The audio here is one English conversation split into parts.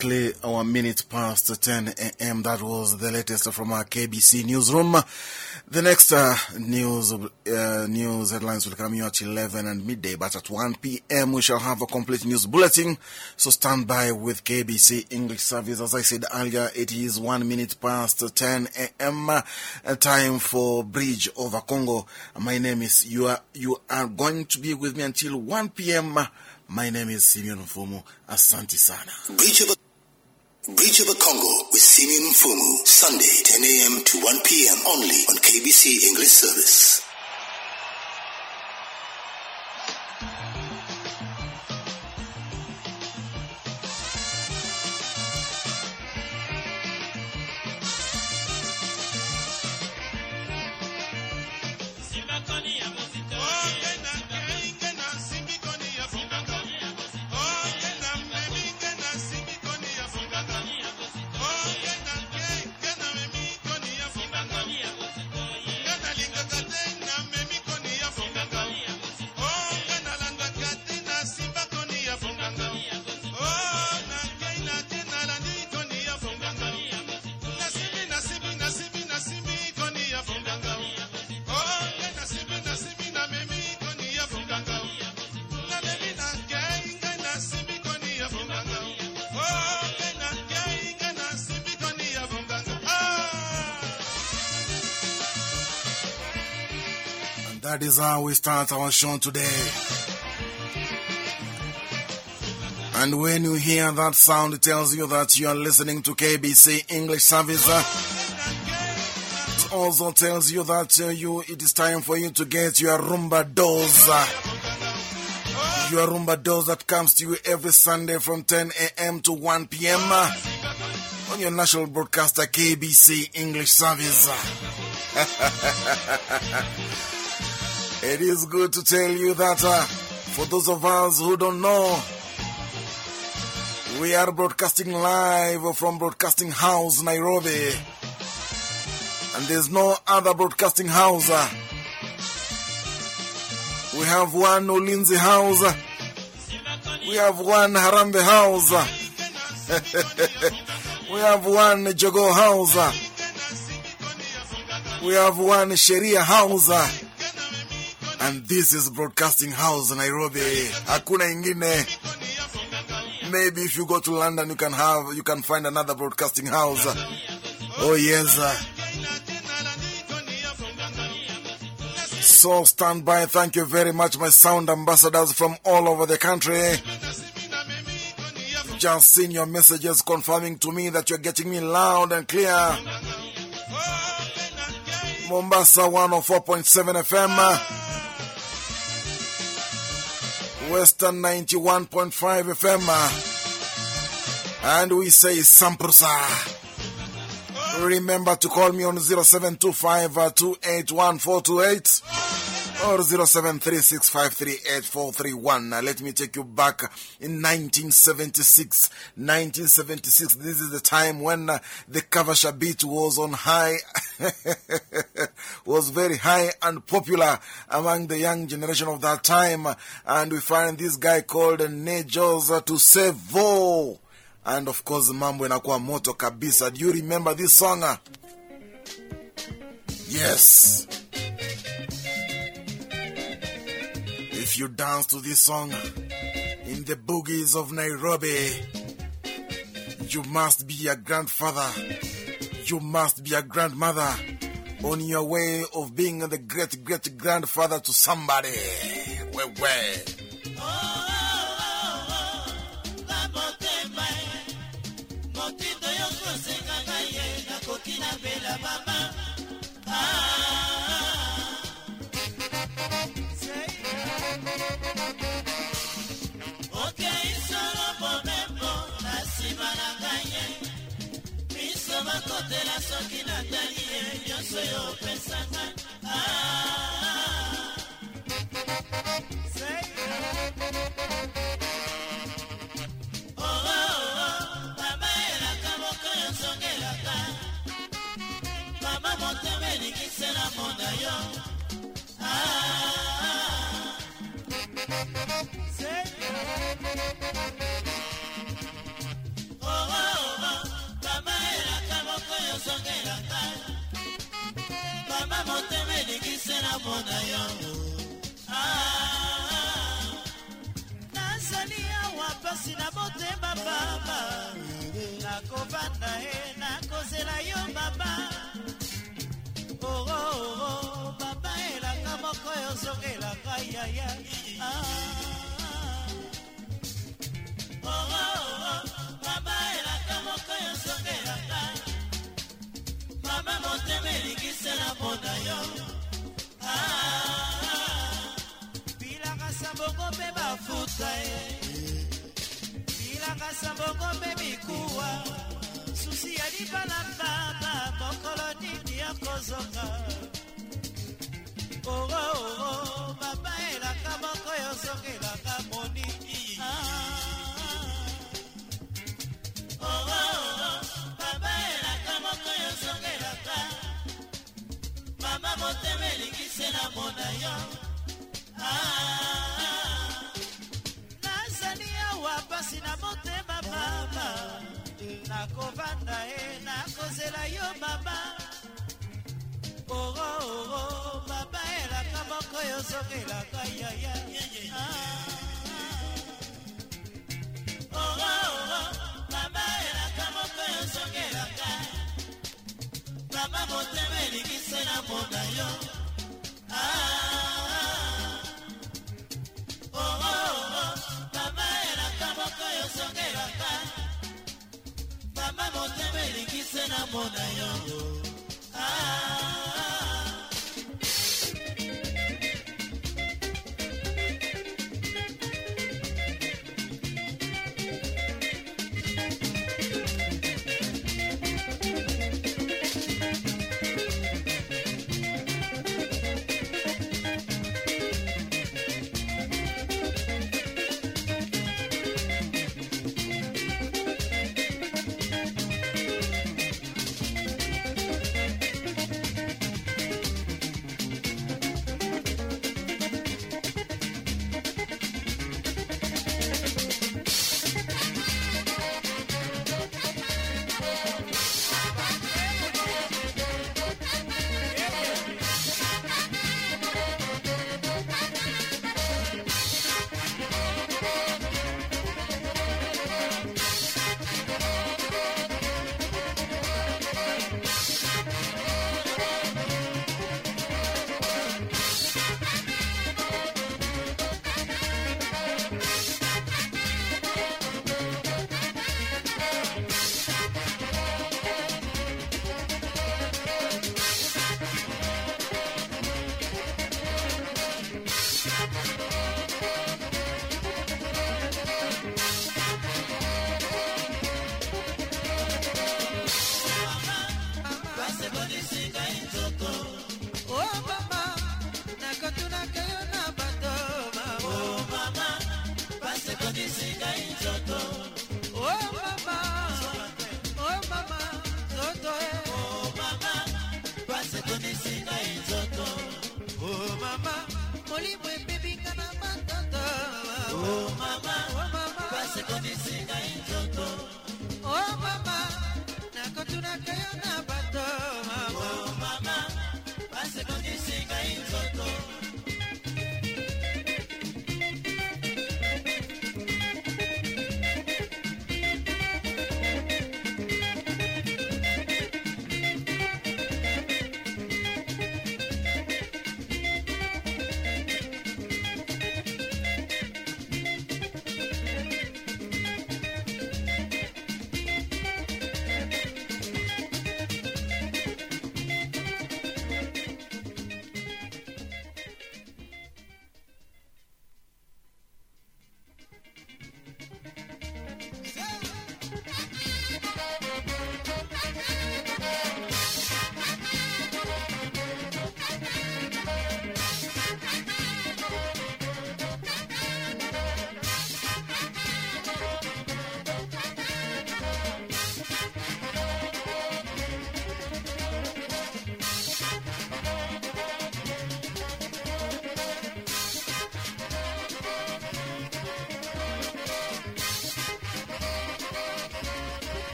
Our minute past 10 a.m. That was the latest from our KBC newsroom. The next uh, news uh, news headlines will come you at 11 and midday, but at 1 p.m. we shall have a complete news bulletin. So stand by with KBC English service. As I said earlier, it is 1 minute past 10 a.m. Time for Bridge over Congo. My name is, you are, you are going to be with me until 1 p.m. My name is Simeon Fumu. Asante sana. Bridge of the Congo with Simeon Fumu, Sunday, 10 a.m. to 1 p.m. only on KBC English Service. That is how we start our show today. And when you hear that sound, it tells you that you are listening to KBC English service. It also tells you that uh, you, it is time for you to get your Rumba dose. Your Rumba dose that comes to you every Sunday from 10 a.m. to 1 p.m. on your national broadcaster KBC English service. It is good to tell you that uh, for those of us who don't know, we are broadcasting live from Broadcasting House, Nairobi. And there's no other broadcasting house. Uh, we have one Ulinzi house. We have one Harambee house. we have one Jogoo house. We have one Sheria house. And this is Broadcasting House, Nairobi. Hakuna ingine. Maybe if you go to London, you can have, you can find another broadcasting house. Oh, yes. So stand by. Thank you very much, my sound ambassadors from all over the country. Just seen your messages confirming to me that you're getting me loud and clear. Mombasa 104.7 FM. Western 91.5 FM. Uh, and we say Samprusa. Remember to call me on 0725 uh, 281428 or 0736538431. Let me take you back in 1976. 1976, this is the time when uh, the Kavasha beat was on high, was very high and popular among the young generation of that time. And we find this guy called Nejos to Sevo. And of course, mambo inakuwa moto kabisa. Do you remember this song? Uh? Yes. You dance to this song in the boogies of Nairobi, you must be a grandfather. You must be a grandmother on your way of being the great great grandfather to somebody. Where, where? bakotela nyonso yo na yango. Ah, nazali awa mpasi na motema baba nakovanda ye nakozela yo baba orooro oh, oh, oh, baba elanga moko yozongelaka yaya ah. Moko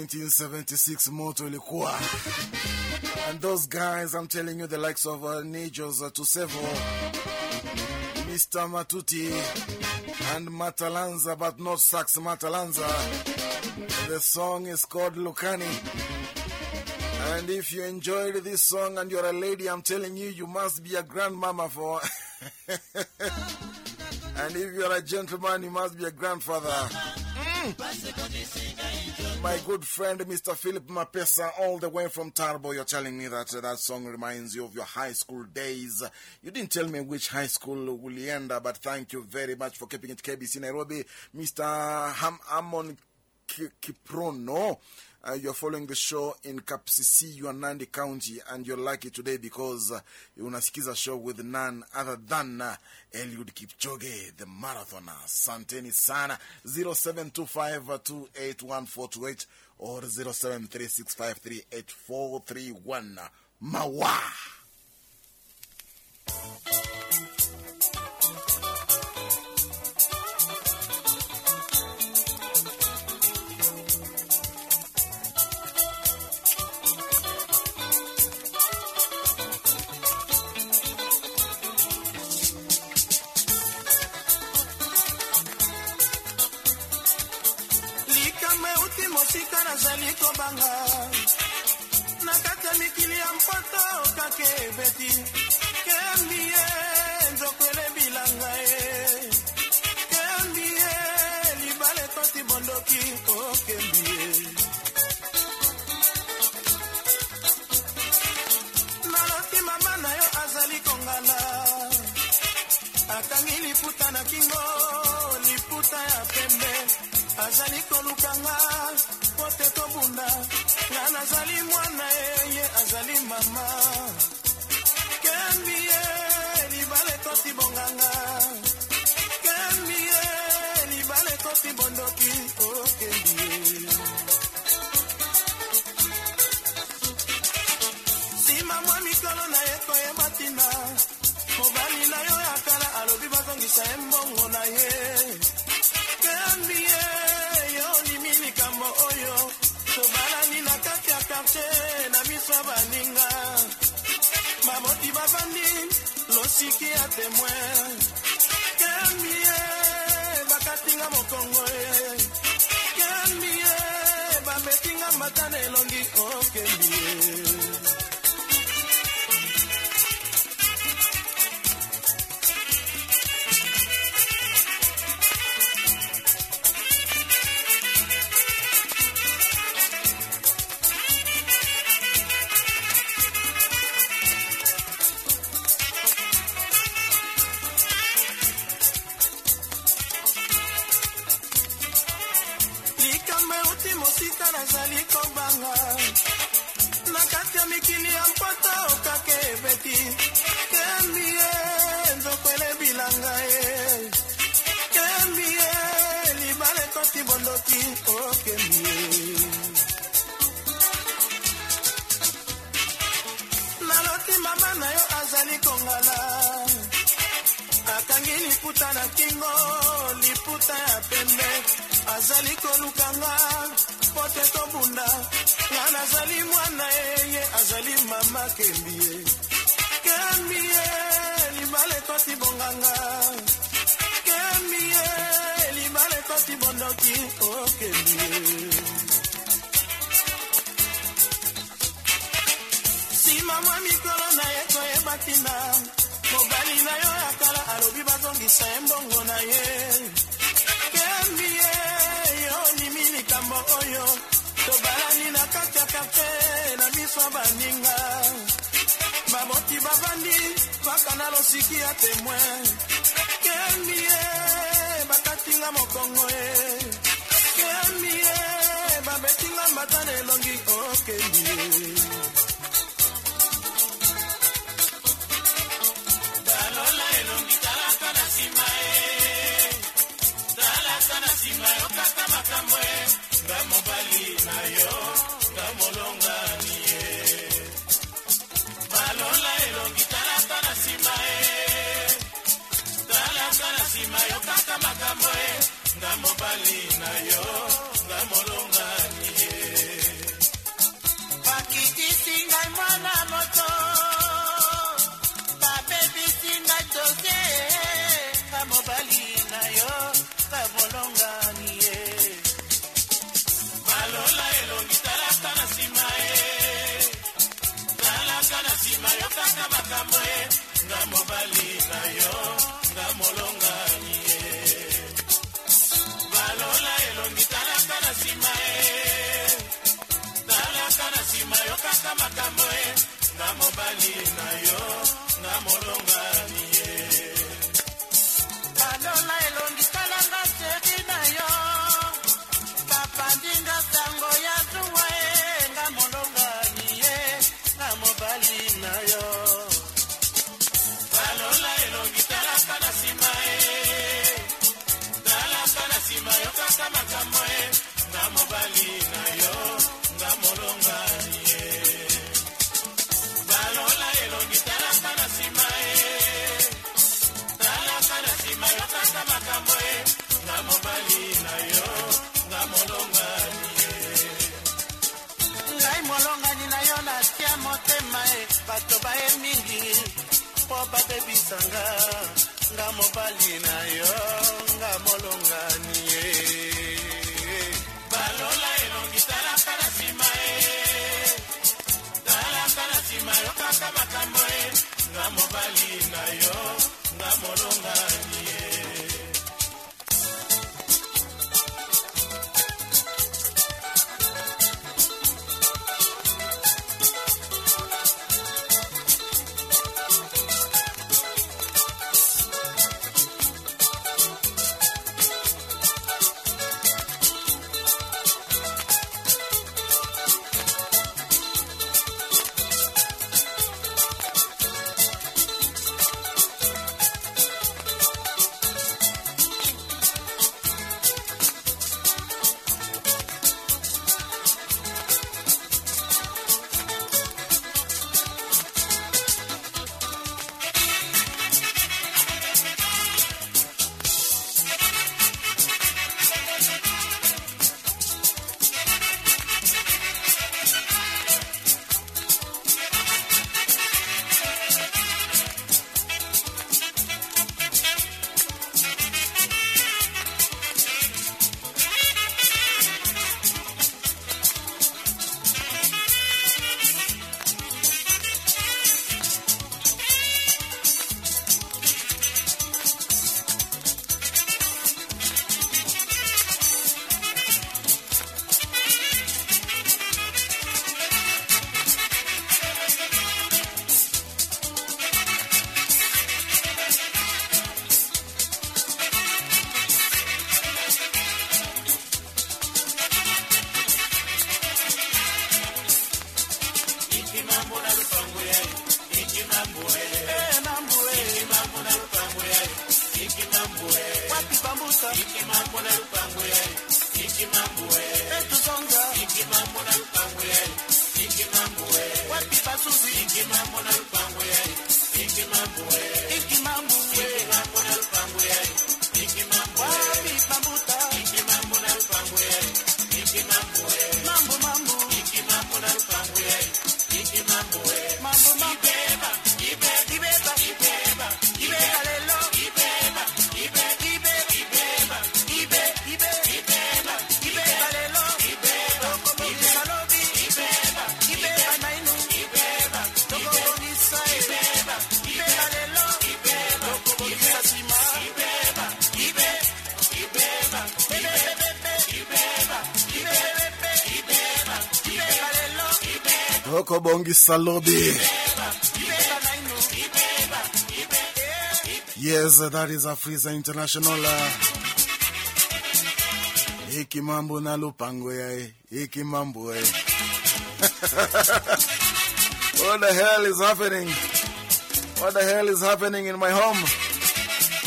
1976 motor ilikuwa. And those guys, I'm telling you, the likes of uh, Nijos uh, Tusevo, Mr. Matuti, and Matalanza, but not Sax Matalanza. The song is called Lucani. And if you enjoyed this song and you're a lady, I'm telling you, you must be a grandmama for. and if you're a gentleman, you must be a grandfather. Mm my good friend Mr. Philip Mapesa, all the way from Tarbo, you're telling me that uh, that song reminds you of your high school days. You didn't tell me which high school will end, but thank you very much for keeping it KBC Nairobi. Mr. Ham Amon Ki- Kiprono. Uh, you're following the show in Kapsisi, Nandi County, and you're lucky today because uh, unasikiza show with none other than uh, Eliud Kipchoge, the marathoner. Santeni sana 0725281428 or 0736538431. Mawa. Nazali kobanga na kati ya mikili ya mpoto kaka ebeti. Kembi ye nzokwele bilanga ye. Kembi ye libala ekoti bondoki okembi ye. Naloki mama na yo azali kongala akangi liputa na kingo liputa ya pembe. Azali kolukanga po te tobunda. Nga nazali mwana ye ye azali mama. Kembi ye libala ekoti bonganga. Kembi ye libala ekoti bondoki. Okembi ye. Nsima mwa mikolo na ye koyeba ntina. Mobali na yo ya kala alobi bazongisa ye mbongo na ye. Kembi ye te na miso baninga mamoti bavandi losiki ya temoin kembie bakatinga mokongo e. Kembie bameti nga mata na elongi okembie oh, mosika nazali kobanga. Ya mikili ya mpota okake ebeti kembi ye nzokwele bilanga ye. Kembi ye libala ekoti bondoki. Okembi ye. Naloti mama na yo azali kongala akangi liputa na kingo liputa ya pembe. Azali kolukanga po te tobunda. Nga nazali mwana ye azali mama kembi ye. Kembi ye libala ekoti bonganga. Kembi ye libala ekoti bondoki okembi ye. Nsima mwa mikolo na ye koyeba ntina mobali na yo ya kala alobi bazongisa ye mbongo na ye. Kembi ye yo nimi likambo oyo. Tobalani na kati ya kafe na miso ya baninga. Baboti bavandi mpaka na losiki ya temoin kembi ye bakatinga mokongo ye. Kembi ye babetinga mbata na elongi okembi ye nga mobali na yo nga molongani ye balola elongi talaka na nsima ye talaka na nsima yo kaka makambo ye nga mobali na yo na mobali na yo na molonga bato baye mingi mpo babebisanga nga mobali na yo nga molongani ye. Balola elongi talaka na nsima ye. Talaka na nsima yo kaka makambo ye. Nga mobali na yo nga molongani Nainu Yes, that is a Afrisa International. Hiki mambo na lupango yae. Hiki mambo eh. What the hell is happening? What the hell is happening in my home?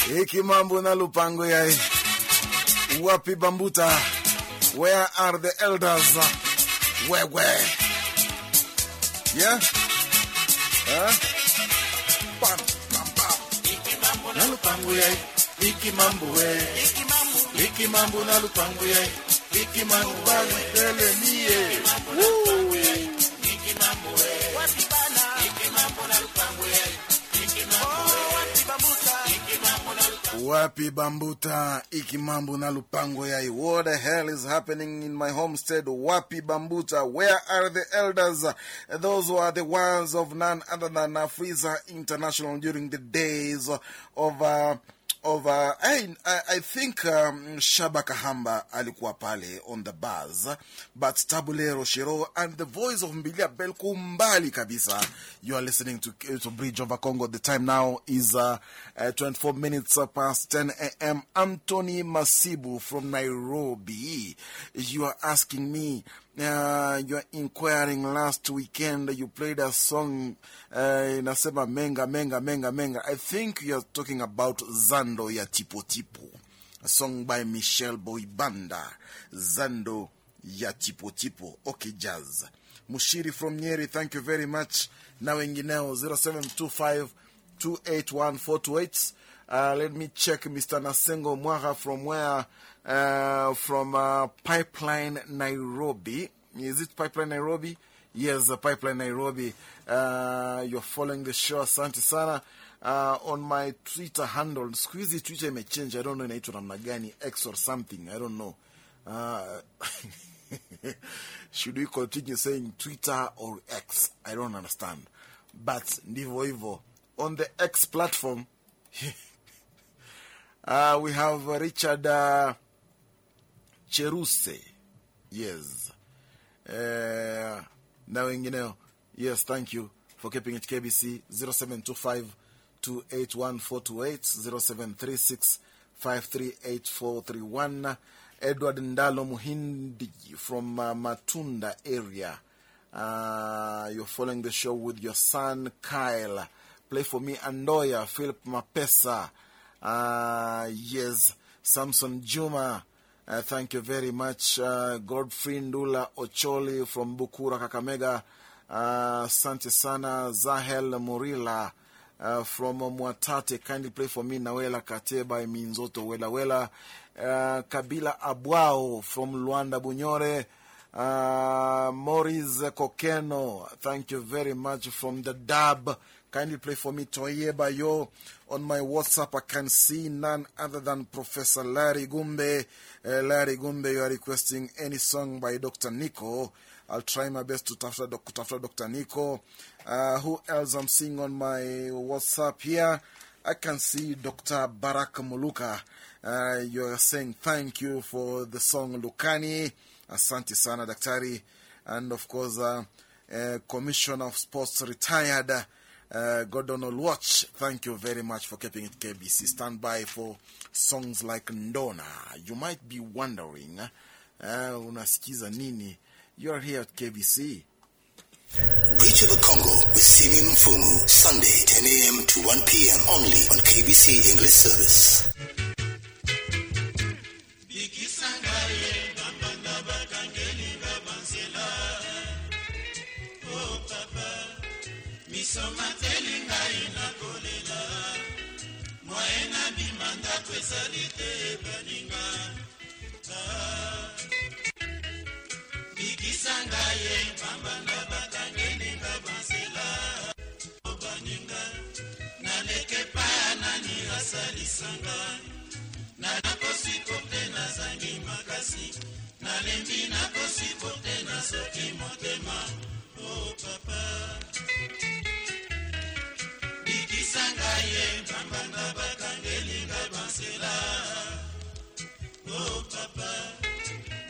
Hiki mambo na lupango yae. Wapi bambuta? Where are the elders? Where, where? Yeah? Huh? Bam, bam, bam. Na lupango yae. Hiki mambo eh. Hiki mambo na lupango yae. Hiki mambo bali tele mie. Woo. Wapi Bambuta, Iki Mambo na Lupango Yai. What the hell is happening in my homestead? Wapi Bambuta, where are the elders? Those who are the ones of none other than Afrisa International during the days of. Uh, of uh, I, I, think um, Shaba Kahamba alikuwa pale on the bars, but Tabu Ley Rochereau and the voice of Mbilia Belko mbali kabisa. You are listening to, to Bridge over Congo. The time now is uh, uh, 24 minutes past 10 a.m. Anthony Masibu from Nairobi. You are asking me, uh, you are inquiring last weekend, you played a song, uh, inasema menga, menga, menga, menga. I think you are talking about Zando ya Tipo Tipo, a song by Michel Boyibanda. Zando ya Tipo Tipo. OK Jazz. Mushiri from Nyeri, thank you very much. Na wengineo 0725 281428. Uh, let me check Mr. Nasengo Mwaha from where? Uh, from uh, Pipeline Nairobi. Is it Pipeline Nairobi? Yes, uh, Pipeline Nairobi. Uh, you're following the show. Asante sana. Uh, on my Twitter handle, siku hizi Twitter imechange. I don't know inaitwa namna X or something. I don't know. Should we continue saying Twitter or X? I don't understand. But ndivyo. On the X platform, uh, we have Richard uh, Cheruse. Yes. Uh, na wengineo. Yes, thank you for keeping it KBC 0725 281428 0736 538431 Edward Ndalo Muhindi from uh, Matunda area. Uh, you're following the show with your son Kyle. Play for me Andoya, Philip Mapesa. Uh, yes, Samson Juma. Uh, thank you very much. Uh, Godfrey Ndula Ocholi from Bukura, Kakamega. Uh, Asante sana. Zahel Murila uh, from Mwatate. Kindly play for me Nawela Kateba Minzoto Wela Wela. Uh, Kabila Abwao from Luanda Bunyore. Uh, Maurice Kokeno, thank you very much from the dub. Kindly play for me Toyeba Yo. On my WhatsApp, I can see none other than Professor Larry Gumbe. Uh, Larry Gumbe, you are requesting any song by Dr. Nico. I'll try my best to tafuta doc- kutafuta Dr. Nico. Uh, who else I'm seeing on my WhatsApp here? I can see Dr. Barak Muluka. Uh, you're saying thank you for the song Lukani. Asante sana daktari. And of course, uh, uh, Commissioner of Sports retired, uh, Gordon Oluoch. Thank you very much for keeping it KBC. Stand by for songs like Ndona. You might be wondering, uh, unasikiza nini? You're here at KBC. Breach of the Congo with Simi Mfumu, Sunday, 10 a.m. to 1 p.m. only on KBC English Service. somateli ngai nakolela moye na bima ndako ezali te baninga bikisa ngai epamba na bakangeninga banzela o baninga naleke pa nani asalisanga nakosi kote nazangi makasi nalembi nakosi kote nasoki motema o oh, papa bambanda bakangelinga bansela o oh, papa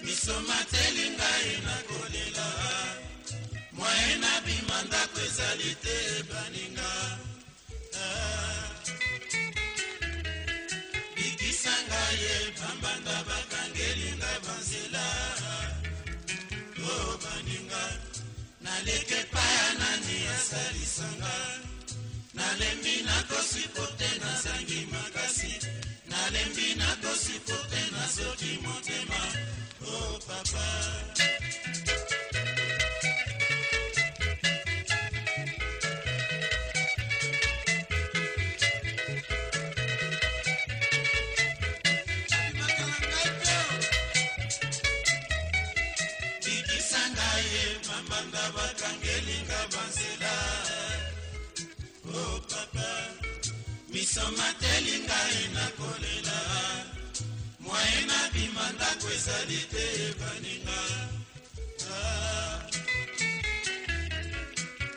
misomatelinga ngai nakolela mwaye nabima ndako ezali te baninga. Ah. Ah. Bikisa ngai ye bambanda bakangelinga banzela o baninga naleke paya nani asalisanga nalembi nakosi po te nazangi makasi. Nalembi nakosi po te nazoki motema. O oh, papa. Bakangeli. nyonso mateli ngai nakolela mwaye nabima ndako ezali te baninga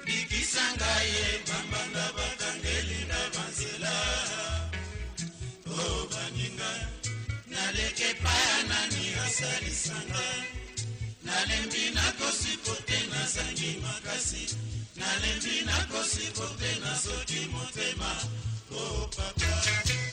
bikisa ah, ngai ebambanga bakangelinga banzela. O baninga naleke paya nani asalisanga. Nalembi nakosi kote nazangi makasi. Nalembi nakosi kote nasoki motema. Oh, Papa.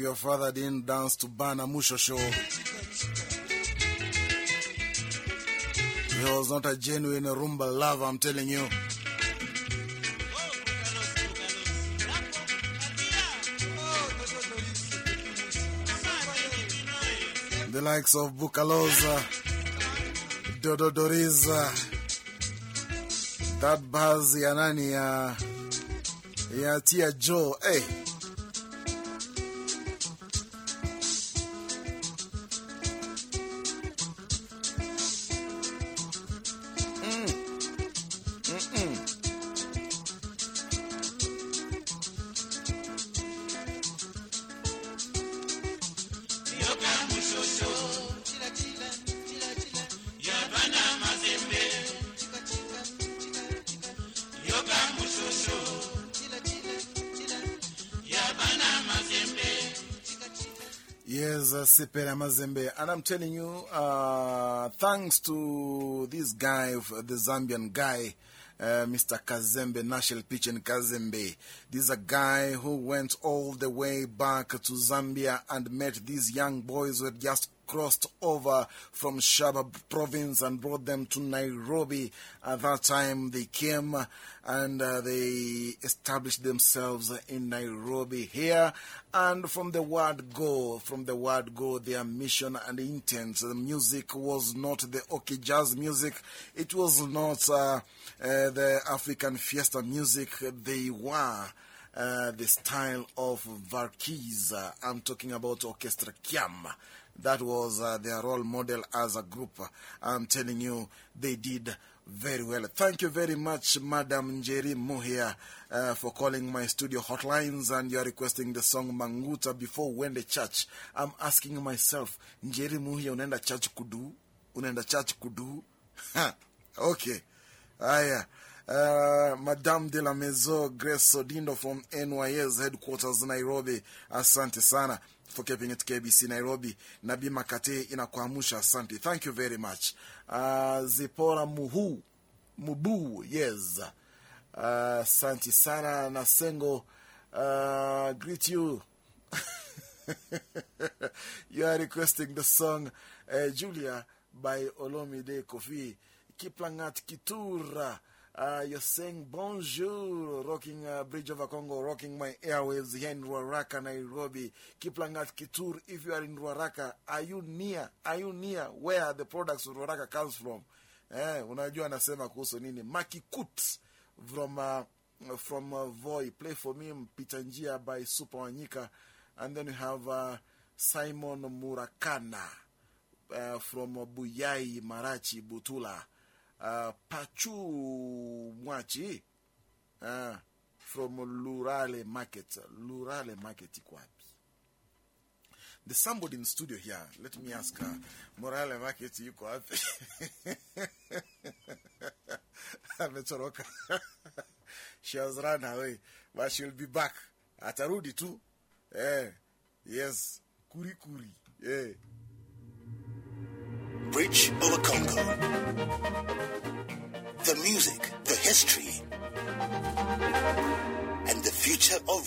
Your father didn't dance to Bana Musho show, he was not a genuine rumba lover, I'm telling you. The likes of Bukaloza, Dododoriza, that buzz ya nani ya, ya Tia Joe, hey. Uh, Mazembe. And I'm telling you, uh, thanks to this guy, the Zambian guy, uh, Mr. Kazembe, National Pichen Kazembe. This is a guy who went all the way back to Zambia and met these young boys who had just crossed over from Shaba province and brought them to Nairobi. At that time, they came and uh, they established themselves in Nairobi here. And from the word go, from the word go, their mission and intent, the music was not the OK Jazz music. It was not uh, uh, the African fiesta music. They were. Uh, the style of Verckys. Uh, I'm talking about Orchestra Kiam. That was uh, their role model as a group. I'm telling you, they did very well. Thank you very much, Madam Njeri Muhia, uh, for calling my studio hotlines and you're requesting the song Manguta before we went to church. I'm asking myself, Njeri Muhia, unaenda church kudu? Unaenda church kudu? okay. Aya. Uh, Madame de la Maison, Grace Sodindo from NYS headquarters Nairobi. Asante sana for keeping it KBC Nairobi. Nabi Makate inakuamusha asante. Thank you very much. Uh, Zipora Muhu, Mubu, yes. Uh, asante sana Nasengo. Uh, greet you. you are requesting the song uh, Julia by Olomide Kofi. Kiplangat Kitura. Uh, you're saying bonjour, rocking uh, Bridge over Congo, rocking my airwaves here in Ruaraka, Nairobi. Kiplangat Kitur, if you are in Ruaraka, are you near? Are you near where the products of Ruaraka comes from? Eh, unajua anasema kuhusu nini? Makikut from, uh, from uh, Voi. Play for me Mpita Njia by Super Wanyika. And then you have uh, Simon Murakana uh, from Buyai, Marachi, Butula. Uh, Pachu Mwachi uh, from Lurale Market. Lurale Market iko? There's somebody in the studio here. Let me ask her. Morale Market yuko wapi? Ametoroka. She has run away, but she'll be back. Atarudi tu. Eh, yes. Kuri kuri. Eh. Bridge over Congo. The music, the history, and the future of.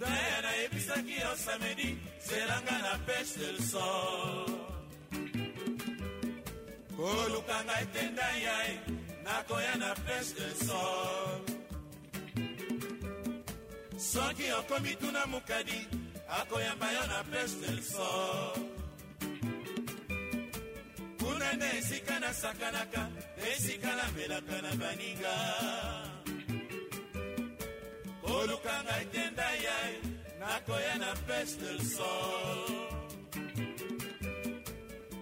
Diana ebisaki yo samedi zelanga na pêche del sol kolukanga etenda yai nakoya na pêche del sol soki okomi tuna mokadi akoyamba yo na pêche del sol kuna nde esika nasakanaka esika namelaka na baninga. Kolukanga etenda yai nakoya na pêche del sol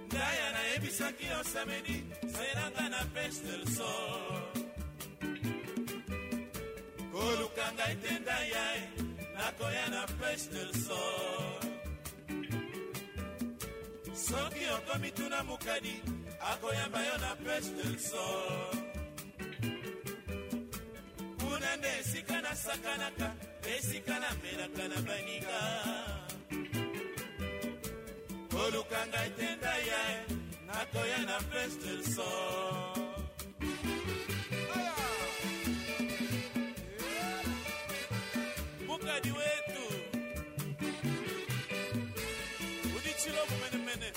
ndaya nayebisaki yo samedi selanga na pêche del sol kolukanga etenda yai nakoya na pêche del sol soki okomi tuna mokadi akoyamba yo na pêche del sol kuna nde esika nasakanaka esika namelaka na baninga. Kolukanga etenda ya akoya na prince del sol mukadi wetu. Udichilo mumenemene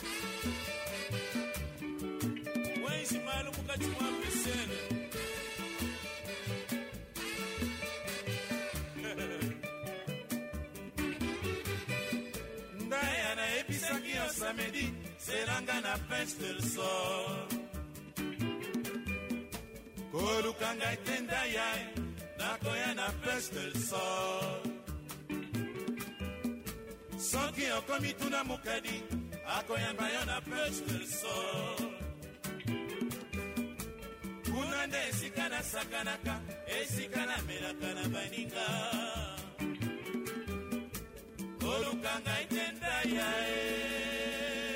wenji mali mukati mwa pisene ndaya nayebisaki yo samedi selanga na pince del sol. Koluka ngai te ndaya nakoya na pince del sol soki okomi tuna mokadi akoyamba yo na pince del sol kuna nde esika nasakanaka esika namelaka na baninga. Koluka ngai te ndaya e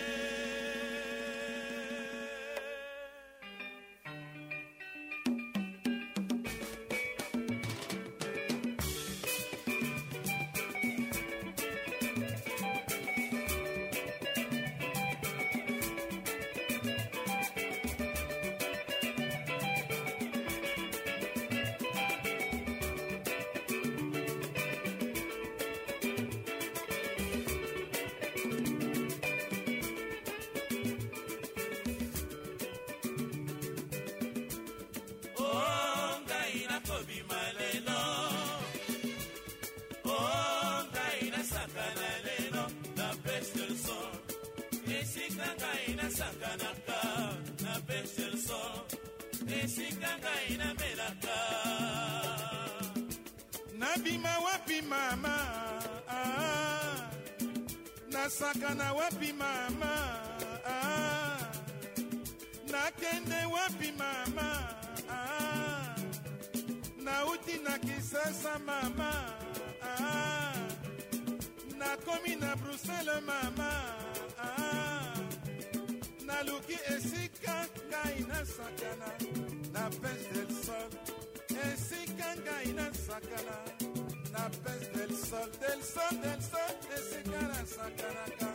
nasakana wapi mama? Ah, nakende wapi mama? Ah, nauti na kisasa mama. Ah, nakomi na brusele mama. Ah, naluki esika ngai nasakana na pese del sol esika ngai nasakana na pese del sol del sol del sol esika nasakanaka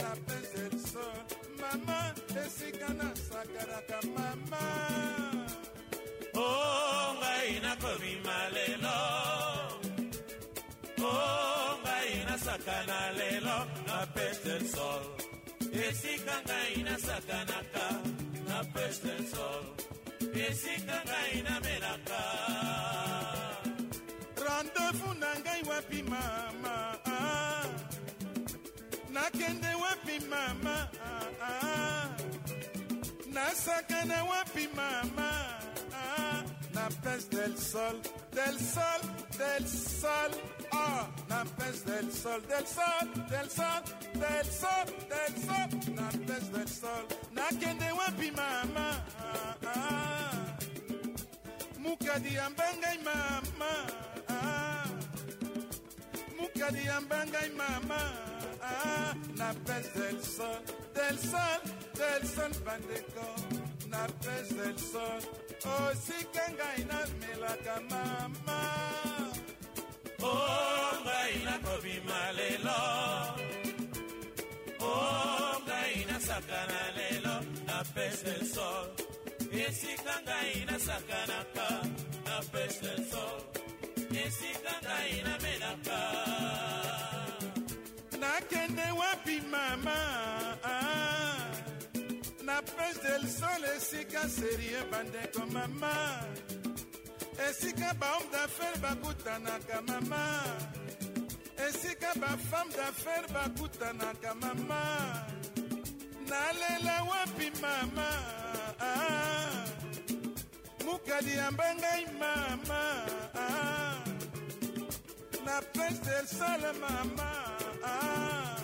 na pese del sol mama esika nasakanaka mama o ngai nakobima lelo. O ngai nasakana lelo na pestelson esika ngai nasakanaka na pestelson esika ngai namelaka randevu na ngai wapi mama? Nakende wapi mama? Nasakana wapi mama? Na pese del sol del sol del sol. Ah, na pese del sol del sol del sol del sol del sol. Na pese del sol. Nakende wapi mama? Mukadi ambangai mama mukadi ambangai mama ah, na pese del sol del sol del sol bandeko na pese del sol. Osika ngai namelaka mama o ngai nakobima lelo o ngai nasakana lelo na pestelson esika ngai nasakanaka na pestelson esika ngai namelaka. Nakende wapi mama? Ah, na pese del sol esika serie bandeko mama. Esika bahomme d'affaire bakutanaka mama. Esika bafemme d'affaire bakutanaka mama. Nalela wapi mama? Ah, mukadi yamba ngai mama. ah, napesa elsala mama ah.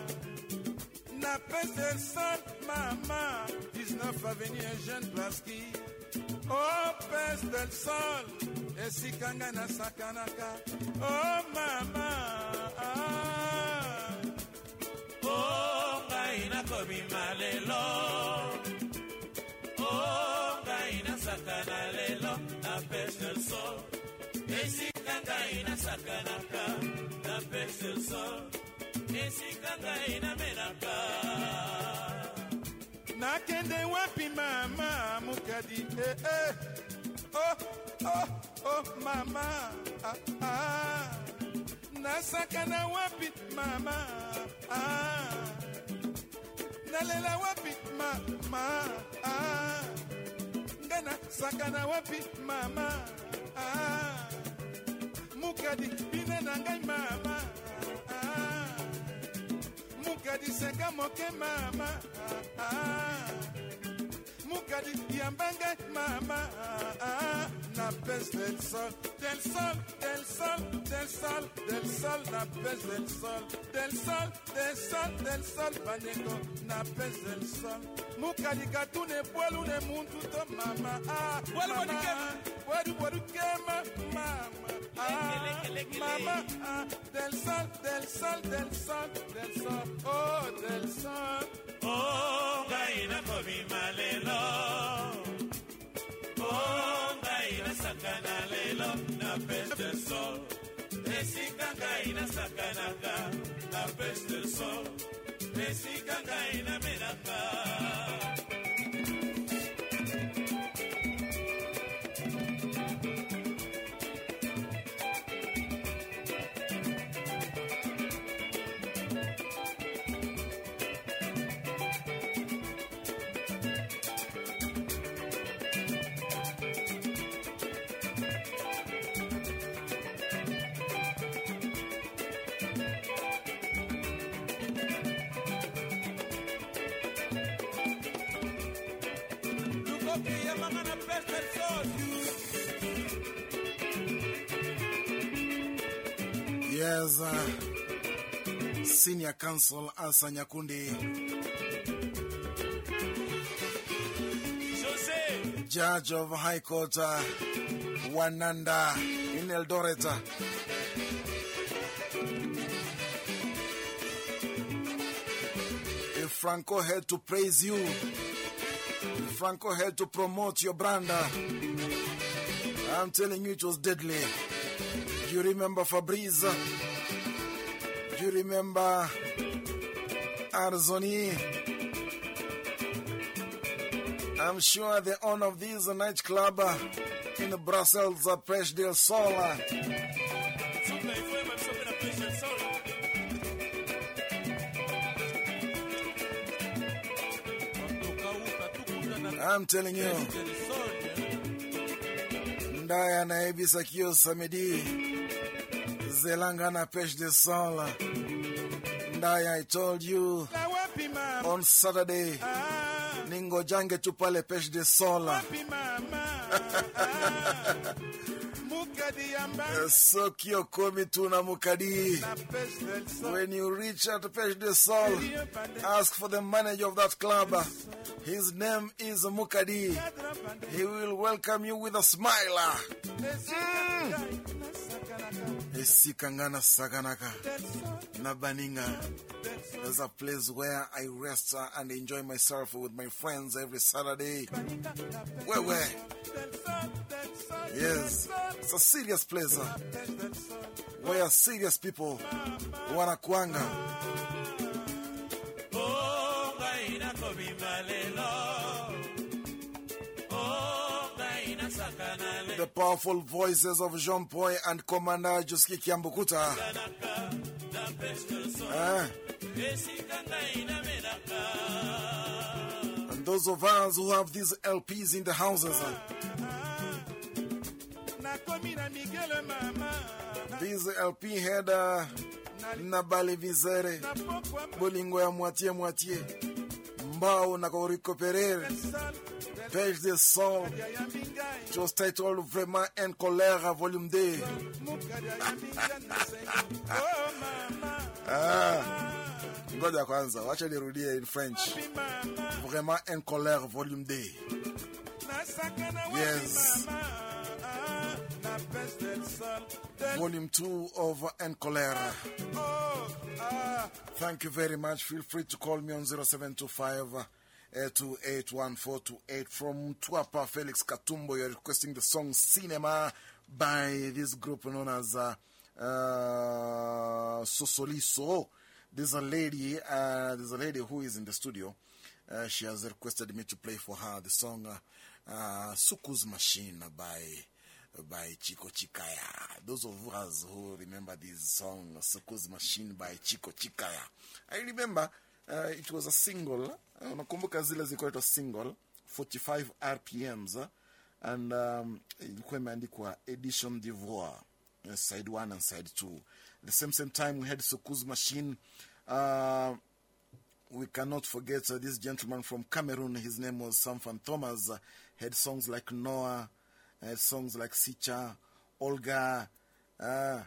napesa elsala mama. 19 avenue eugène plaski opese del sol esika ngai nasakanaka o oh, mama o oh, ngai nakobima lelo. O oh, ngai nasakana lelo. Napese del sol esika ngai nasakanaka na pestelson esika ngai namelaka nakende wapi eh, eh. Oh, oh, oh, mama. Ah, ah. Nasaka na wapi, mama. Ah. Nalela wapi, mama. Ah. Ngana saka na wapi, mama. Ah. Mukadi bine na ngai, mama. Ah. Mukadi senga moke, mama. Ah. Mukadi yambanga mama ah, na pes del sol del sol del sol del sol del sol na pes del sol del sol del sol del sol banyengo na pes del sol Mukadi katune bwelu ne muntu to mama ah Bwelu bwelu bwelu bwelu kema mama ah mama ah del sol del sol del sol del sol oh del sol Oh, ngai nakobima lelo Oh, ngai nasakana lelo na pese del sol. Esika ngai nasakanaka na pese del sol. Esika ngai namenaka Uh, Senior Counsel Asa Nyakundi, Judge of High Court uh, Wananda in Eldoret. If Franco had to praise you, if Franco had to promote your brand, uh, I'm telling you it was deadly. Do you remember Fabrice? Do you remember Arzoni? I'm sure the owner of this nightclub in Brussels, Presh uh, del sol I'm telling you, Ndaya Samedi, Zelanga na Presh del Sol. uh, Ndaya, I told you na wapi mama on Saturday, ah Ningo Jange tu pale Presh del Sol. wapi mama ah. mukadi Sokio komi tuna mukadi. na pes del sol When you reach at to Presh del Sol, ask for the manager of that club. His name is Mukadi. He will welcome you with a smile. Esikangana Saganaka, Nabaninga. There's a place where I rest uh, and enjoy myself with my friends every Saturday. Where, where? Yes, it's a serious place uh, where serious people Wanna wanakuanga. The powerful voices of Jean Poy and Commander Josky Kiambukuta. Eh? namenaka And those of us who have these LPs in the houses, uh, mama this LP had uh, Nabali Vizere, Bolingo ya Moitié Moitié, Mbao na Korikoperere, sal Page de Sol. yayambi ngai It was titled Vraiment en colère, volume 2. mukadi yayambi ngai na sengi oh mama Ah, ngoja kwanza, wacha nirudie in French. Vraiment en colère, volume 2. Yes. Volume 2 of En Colère. ah Thank you very much. Feel free to call me on 0725 uh, 281428 from Tuapa Felix Katumbo. You're requesting the song Cinema by this group known as uh, uh, Sosoliso. There's a lady, uh, there's a lady who is in the studio. Uh, she has requested me to play for her the song uh, uh, Suku's Machine by by Chico Chikaya. Those of us who remember this song, Suku's Machine by Chico Chikaya. I remember uh, it was a single. Uh, Unakumbuka zile zilikuwa single 45 RPMs uh, and um, ilikuwa imeandikwa edition d'ivoire uh, side 1 and side 2 the same same time we had Suku's Machine uh, we cannot forget uh, this gentleman from Cameroon. His name was Sam Fan Thomas. Uh, had songs like Noah, had songs like Sicha, Olga. Uh,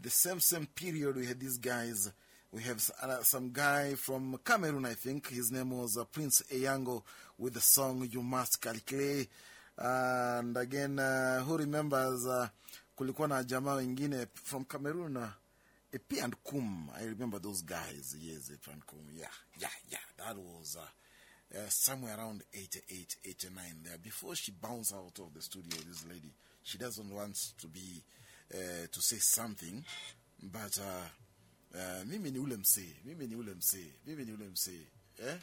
the same same period we had these guys. We have uh, some guy from Cameroon, I think. His name was uh, Prince Eyango with the song "You Must Calculate." and again, who remembers? Uh, kulikuwa wengine from Cameroon. Epi and Kum, I remember those guys. Yes, Epi and Kum. Yeah, yeah, yeah. That was uh, somewhere around 88, 89 there. Before she bounced out of the studio, this lady, she doesn't want to be, uh, to say something, but uh, uh, mimi ni ule msee, mimi ni ule msee, mimi ni ule msee. Eh?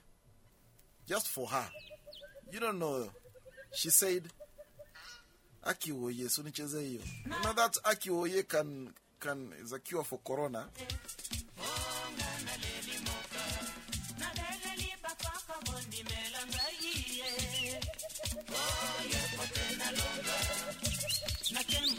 Just for her. You don't know. She said, Aki Oye, so nicheze. You know that Aki Oye can, can, is a cure for corona.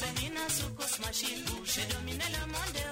Nina Sukus machine, bouger, dominer le monde,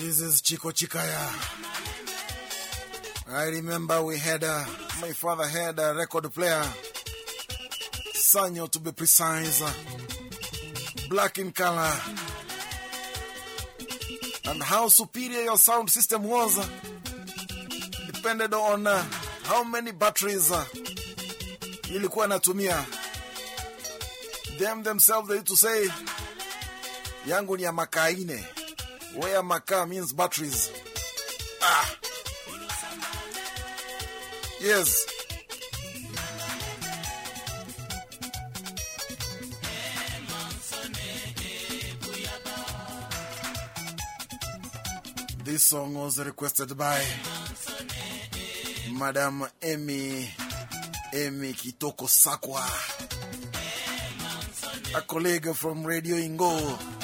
This is Chico Chikaya. I remember we had a, my father had a record player, Sanyo to be precise, black in color. And how superior your sound system was depended on uh, how many batteries uh, ilikuwa natumia. Them themselves, they used to say, yangu ni ya makaa ine, where makaa means batteries. Ah. Yes. This song was requested by Madam Amy Amy Kitoko Sakwa, a colleague from Radio Ingo.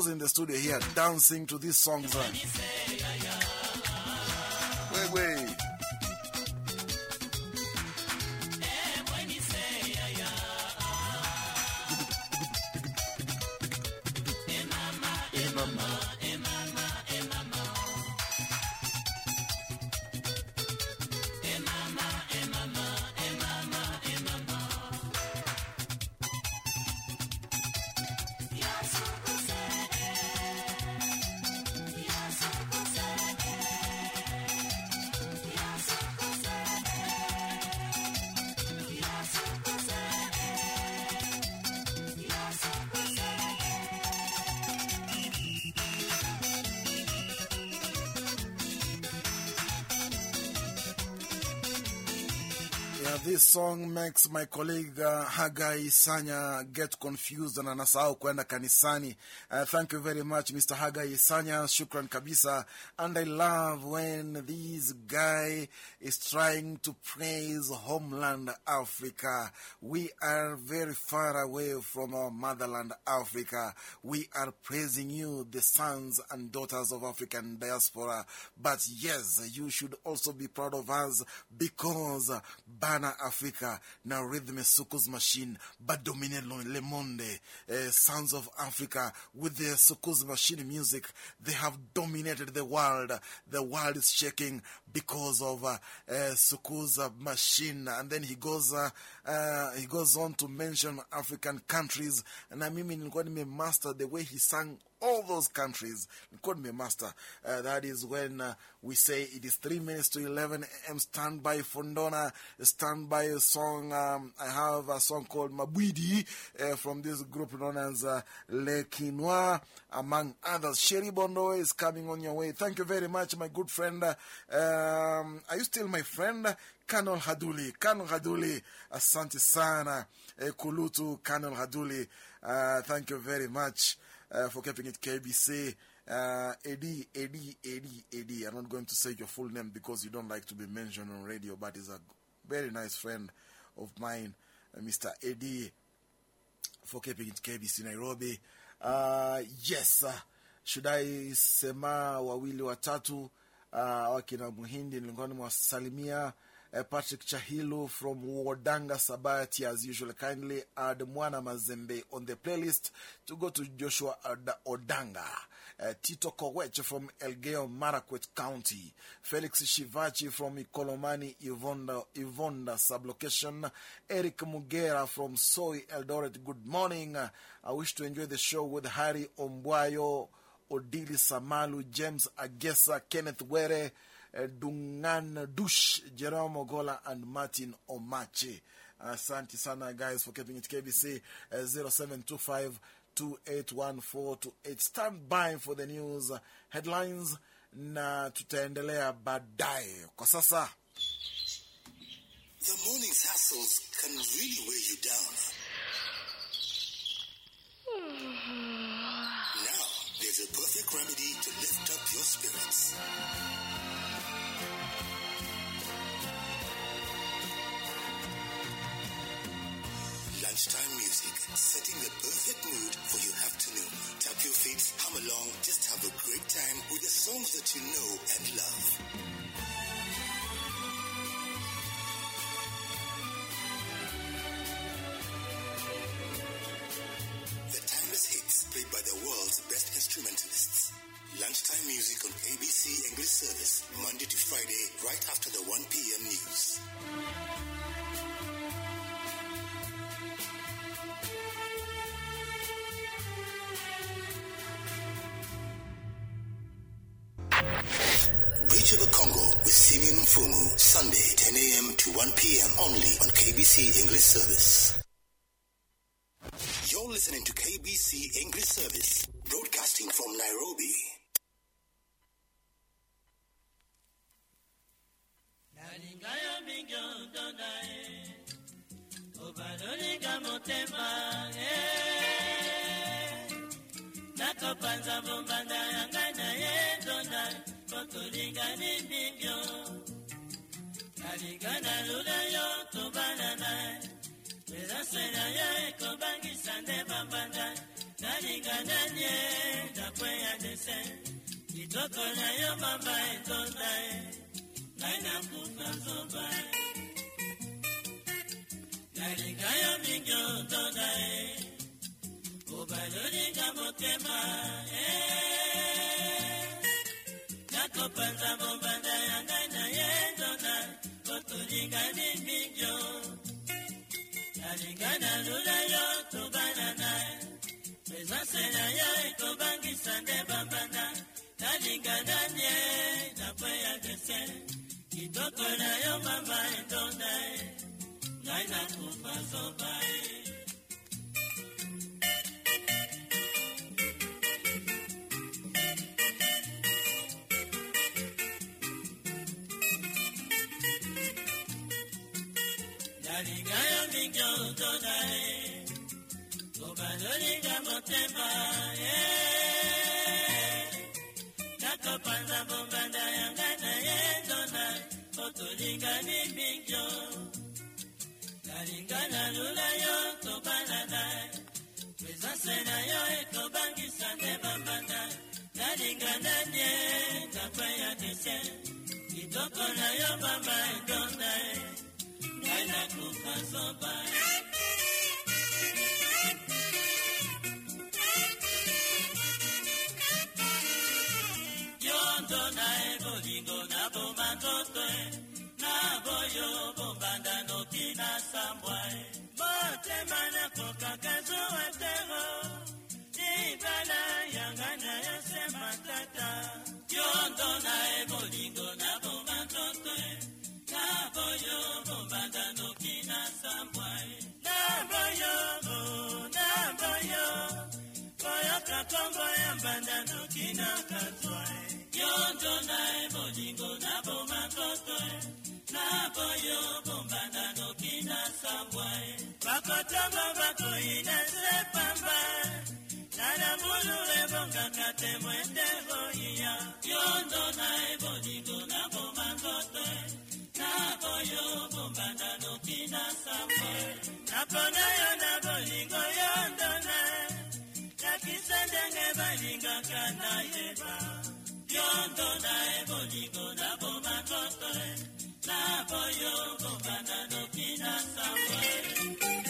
Was in the studio here dancing to these songs. Wait, Yeah, this song makes my colleague uh, Hagai Sanya get confused and anasahau kwenda kanisani. Uh, thank you very much, Mr. Hagai Sanya. Shukran kabisa. And I love when this guy is trying to praise homeland Africa. We are very far away from our motherland Africa. We are praising you, the sons and daughters of African diaspora. But yes, you should also be proud of us because Bana Africa, now Rhythm Suku's machine, but dominate Le Monde, uh, Sons of Africa, with their Suku's machine music, they have dominated the world. The world is shaking because of uh, uh, machine. And then he goes, uh, he goes on to mention African countries. And I mean, nilikuwa nimemaster the way he sang all those countries. Nilikuwa nimemaster. Uh, that is when uh, we say it is 3 minutes to 11 a.m. Stand by Fondona. Stand by a song. Um, I have a song called Mabwidi uh, from this group known as uh, Le Quinoa, among others. Sherry Bondo is coming on your way. Thank you very much, my good friend. Um, are you still my friend? Colonel Haduli. Colonel Haduli, asante sana. Kulutu, Colonel Haduli. Uh, thank you very much uh, for keeping it KBC. Uh, Eddie, Eddie, Eddie, Eddie. I'm not going to say your full name because you don't like to be mentioned on radio, but he's a very nice friend of mine, uh, Mr. Eddie, for keeping it KBC Nairobi. Uh, yes, uh, should I sema wawili watatu uh, wakina Muhindi nilikuwa nimewasalimia uh, Patrick Chahilu from Wodanga Sabati as usual. Kindly add Mwana Mazembe on the playlist to go to Joshua Odanga. Uh, Tito Kowech from Elgeyo Marakwet County. Felix Shivachi from Ikolomani Ivonda, Ivonda sublocation. Eric Mugera from Soy Eldoret. Good morning. Uh, I wish to enjoy the show with Harry Ombwayo, Odili Samalu, James Agesa, Kenneth Were, Dungan Dush, Jerome Ogola, and Martin Omache. Asante sana, guys, for keeping it KBC uh, 0725 281428. Stand by for the news headlines na tutaendelea baadaye. Kwa sasa The morning's hassles can really weigh you down. Now, there's a perfect remedy to lift up your spirits. Lunchtime music, setting the perfect mood for your afternoon. Tap your feet, hum along, just have a great time with the songs that you know and love. The timeless hits played by the world's best instrumentalists. KBC English service, Monday to Friday, right after the 1 p.m. news. Mfumu, Sunday, 10 a.m. to 1 p.m. only on KBC English service. You're listening to KBC English service, broadcasting from Nairobi. nalingayo mingi odonda e obalolinga motema e nakopanza bombanda ya na mingio nalinga nalula yo tobana na presence na yo ekobangisa nde bambanda. Nalinga nanie dakwe ya desen kitoko na yo mama etonda e ngai nakufa zoba e nalinga yo mingi otonda e obalolinga motema e. Nakopanza mombanda ya ngai na ye ndona po tolingani mingio nalinga nalula yo tobana na presence na yo ekobangisa nde bambanda. Nalinga nanie nakwe ya desen kitoko na yo mama etonda e ngai nakufa zoba e nalinga yo mingi otonda e obalolinga motema e nakopanza bombanda ya ngai na ye ndona po tolingani mingio nalinga nalula yo tobana na presence na yo ekobangisa nde bambanda. Nalinga nanie nakwe ya desen kitoko na yo mama endonda e ngai nakufa zoba na boyo bo na boyo koyoka kombo ya mbanda noki na katwa e yondo na e bolingo na bomandoto e. Na boyo bombanda noki na sambwa e bakotongo bakoyina se pamba tala mulu ebongaka te mwende boyiya yondo na e bolingo na bomandoto nakoyo bombana noki na sango napona yo na bolingo yo ndona lakisa ndenge balingaka nayeba yo ndona e bolingo na bomakoto nakoyo e. bombana noki na sango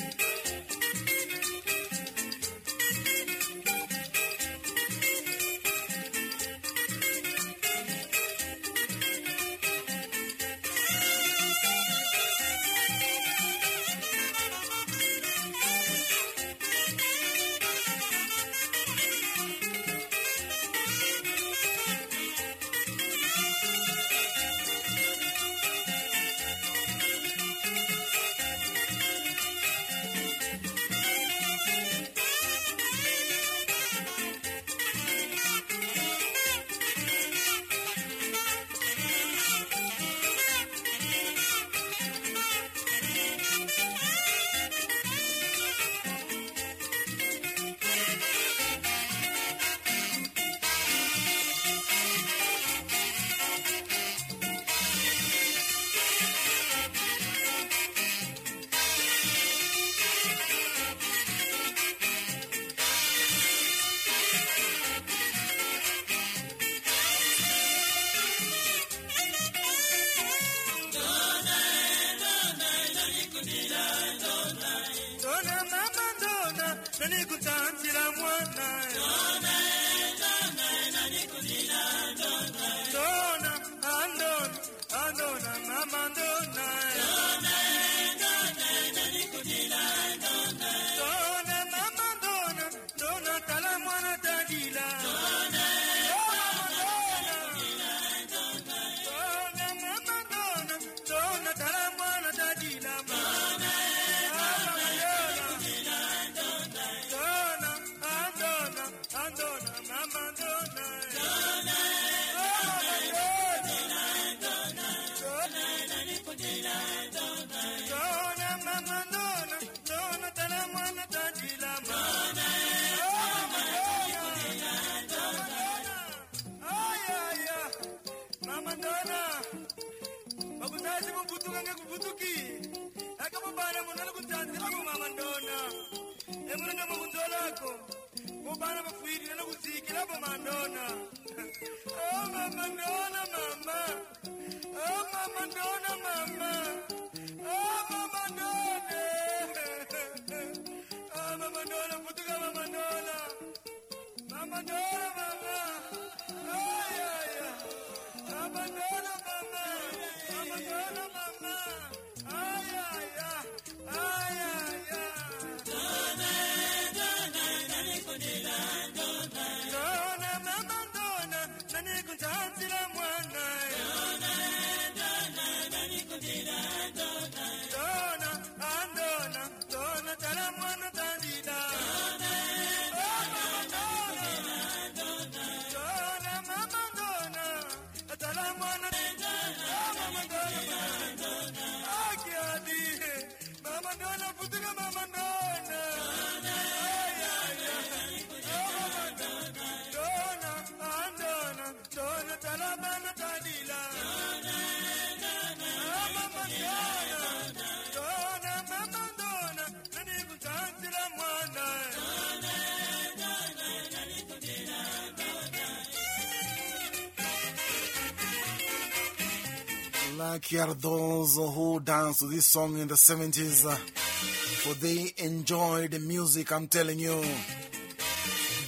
Lucky are those who dance to this song in the 70s, uh, for they enjoy the music, I'm telling you.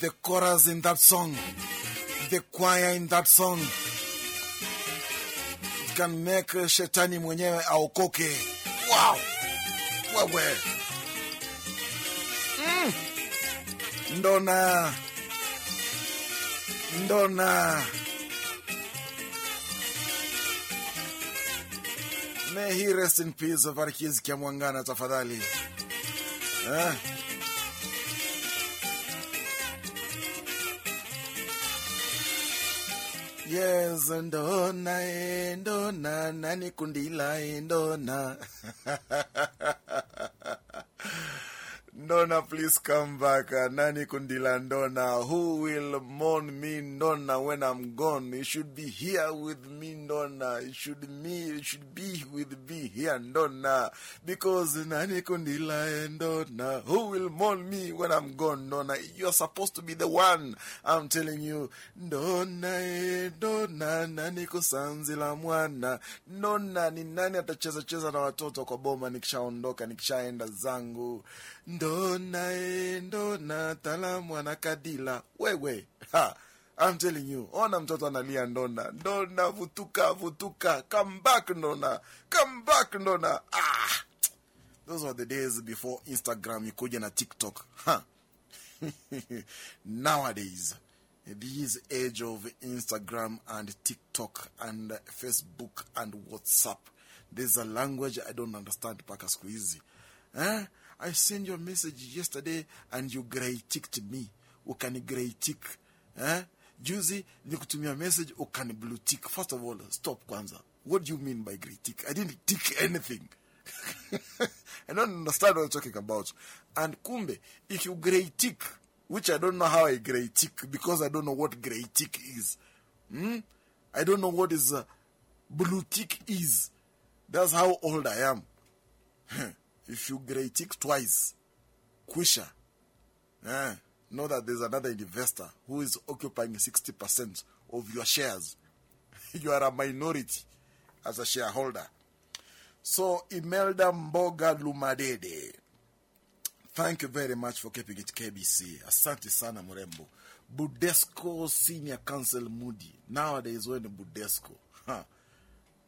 The chorus in that song, the choir in that song, it can make shetani mwenyewe aokoke. Wow! Wewe. Mm. Ndona. Ndona. May he rest in peace, Verckys Kiamuangana, tafadhali. Eh? Yes, ndona, eh, ndona, nani kundila, eh, ndona. Ndona, please come back. Uh, Nani Kundila Ndona. Who will mourn me, Ndona, when I'm gone? You should be here with me, Ndona. You should me, you should be with me here, Ndona. Because Nani Kundila Ndona. Who will mourn me when I'm gone, Ndona? You're supposed to be the one. I'm telling you. Ndona, eh, Ndona, Nani kusanzila mwana. Ndona, ni nani atacheza cheza na watoto kwa boma nikishaondoka, nikishaenda zangu. Ndona, eh, ndona, tala mwana kadila. Wewe, ha. I'm telling you, ona mtoto analia ndona. Ndona, vutuka, vutuka. Come back, ndona. Come back, ndona. Ah. Those were the days before Instagram, ikuja na TikTok. Huh. Nowadays, this age of Instagram and TikTok and Facebook and WhatsApp, there's a language I don't understand paka hizi. Eh? I sent you a message yesterday and you grey ticked me. Ukani grey tick. Eh? Juzi, nikutumia message, ukani blue tick. First of all, stop kwanza. What do you mean by grey tick? I didn't tick anything. I don't understand what you're talking about. And kumbe, if you grey tick, which I don't know how I grey tick because I don't know what grey tick is. Hmm? I don't know what is uh, blue tick is. That's how old I am. if you grey tick twice, kwisha. Eh, know that there's another investor who is occupying 60% of your shares. you are a minority as a shareholder. So, Imelda Mboga Lumadede. Thank you very much for keeping it KBC. Asante sana Murembo. Budesco Senior Council Moody. Nowadays, when Budesco. Huh.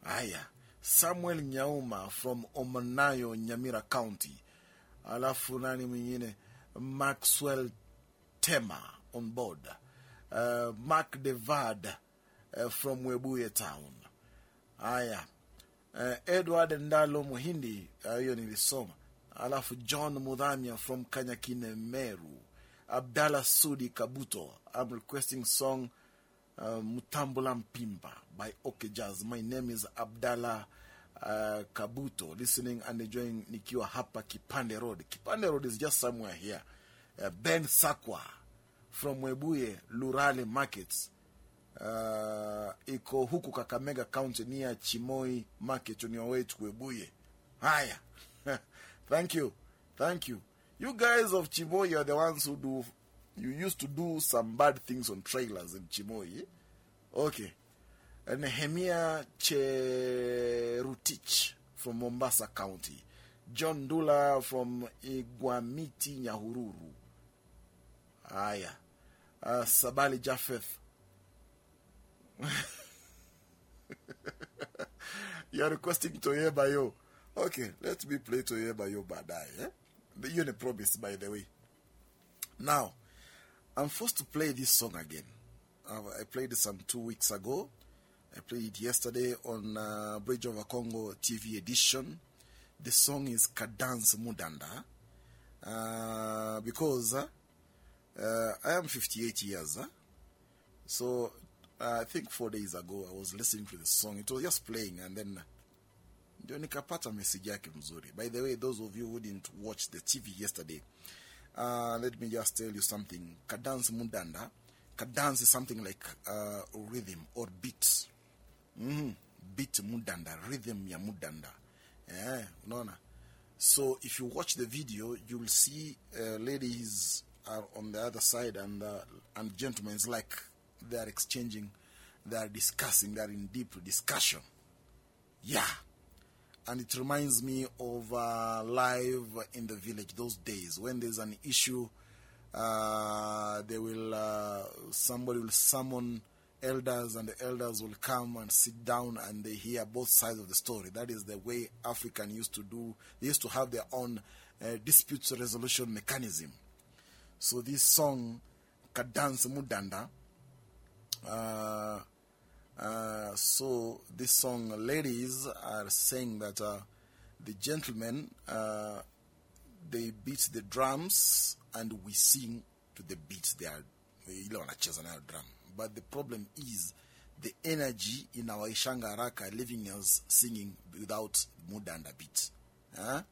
Aya. Samuel Nyauma from Omanayo, Nyamira County. Alafu nani mwingine? Maxwell Tema on board. Uh, Mark Devad uh, from Webuye Town. Haya, Uh, Edward Ndalo Muhindi, hiyo uh, nilisoma. Alafu John Mudhamia from Kanyakine Meru. Abdallah Sudi Kabuto. I'm requesting song uh, Mutambula Mpimba by OK Jazz. My name is Abdallah uh, Kabuto, listening and enjoying nikiwa hapa Kipande Road. Kipande Road is just somewhere here. Uh, ben Sakwa from Webuye Lurale Markets. Uh, iko huku Kakamega County near Chimoi Market on your way to Webuye. Haya. Thank you. Thank you. You guys of Chimoy are the ones who do. You used to do some bad things on trailers in Chimoy. Okay. Nehemia Cherutich from Mombasa County. John Dula from Iguamiti Nyahururu. Aya. Uh, Sabali Japheth. you are requesting Toye Bayo. Okay, let me play Toye Bayo Badai. Eh? The unit promise, by the way. Now, I'm forced to play this song again. Uh, I played some two weeks ago. I played yesterday on uh, Bridge over Congo TV edition. The song is Kadans Mudanda. Uh, because uh, uh, I am 58 years. Uh, so I think four days ago I was listening to the song. It was just playing and then ndio nikapata message yake mzuri. By the way, those of you who didn't watch the TV yesterday, let me just tell you something. Kadans Mudanda. Kadans is something like rhythm or beat. Mm, beat Mudanda, rhythm ya Mudanda. Yeah, unaona? So if you watch the video, you will see uh, ladies are on the other side and uh, and gentlemen. It's like they are exchanging, they are discussing, they are in deep discussion. Yeah, and it reminds me of uh, live in the village those days when there's an issue. Uh, they will uh, somebody will summon elders and the elders will come and sit down and they hear both sides of the story. That is the way african used to do they used to have their own uh, dispute resolution mechanism. So this song kadans mudanda uh, uh, so this song ladies are saying that uh, the gentlemen uh, they beat the drums and we sing to the beats they are ile wanacheza nayo drum but the problem is the energy in our ishanga haraka leaving us singing without mudanda beat. Huh?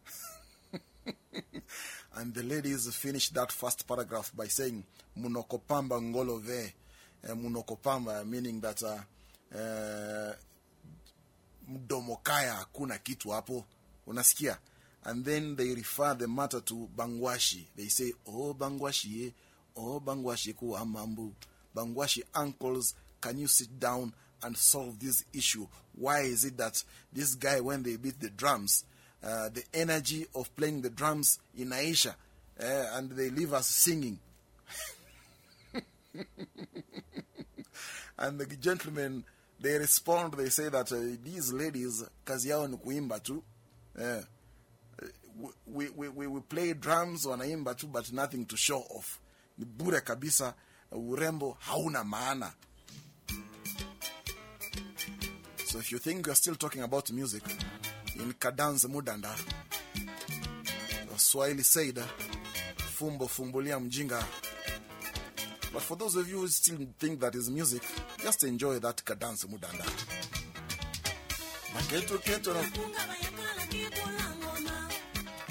and the ladies finish that first paragraph by saying munokopamba ngolove. Uh, munokopamba meaning that uh, uh, mdomo kaya hakuna kitu hapo. Unasikia? And then they refer the matter to bangwashi. They say oh bangwashi eh, oh bangwashi kuwa mambu bangwashi uncles can you sit down and solve this issue? Why is it that this guy when they beat the drums uh, the energy of playing the drums in aisha uh, and they leave us singing? And the gentlemen they respond they say that uh, these ladies kazi yao ni kuimba tu eh, we, we, we, we play drums wanaimba tu but nothing to show off. Ni bure kabisa urembo hauna maana. So if you think you're still talking about music in kadans mudanda swahili said fumbo fumbulia mjinga. But for those of you who still think that is music just enjoy that kadans mudanda. Na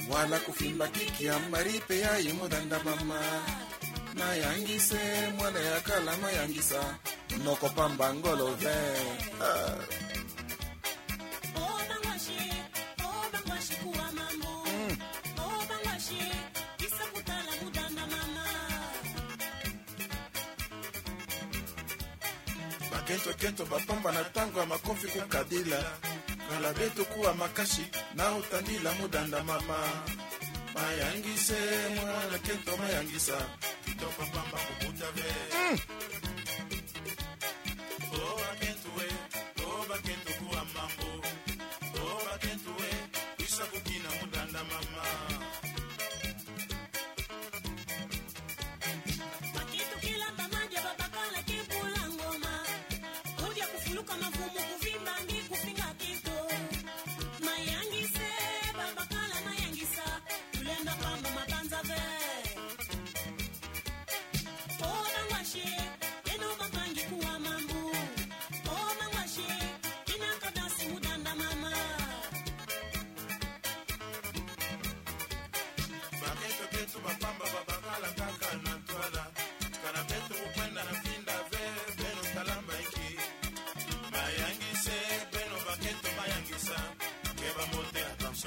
wala kufimba kikia maripe yayi mudanda mama nayangise mwana ya kala mayangisa. Noko pamba ngolo ve. Hmm. Bakentokento bapamba na ntango ya makofi kokadila kala betokuwa makasi na otandila modanda mama. Mayangise mwana kento mayangisa. Kitoko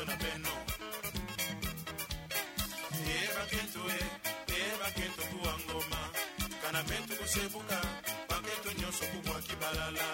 bato na beno. Ye baketo e ye baketo kuwa ngoma kana pe tukusebuka baketo nyonso kubwa kibalala.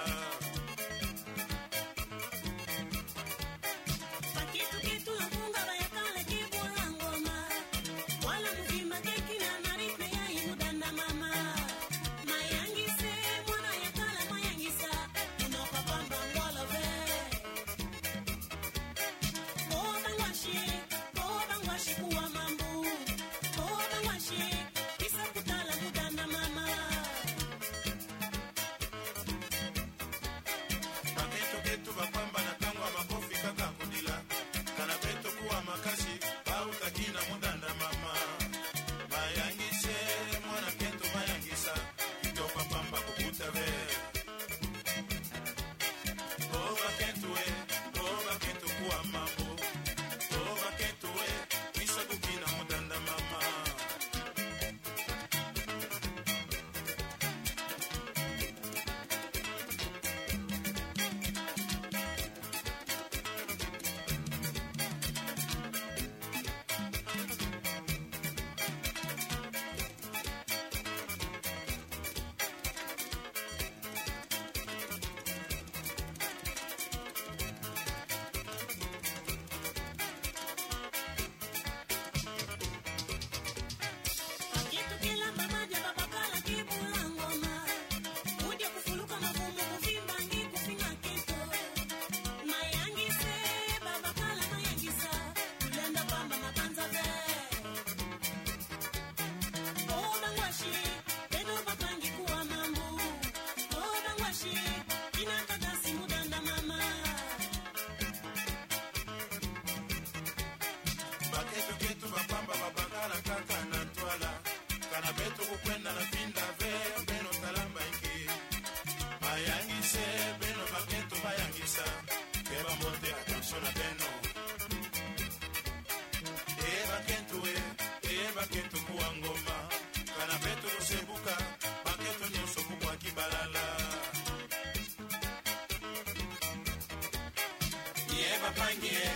Bapangi ye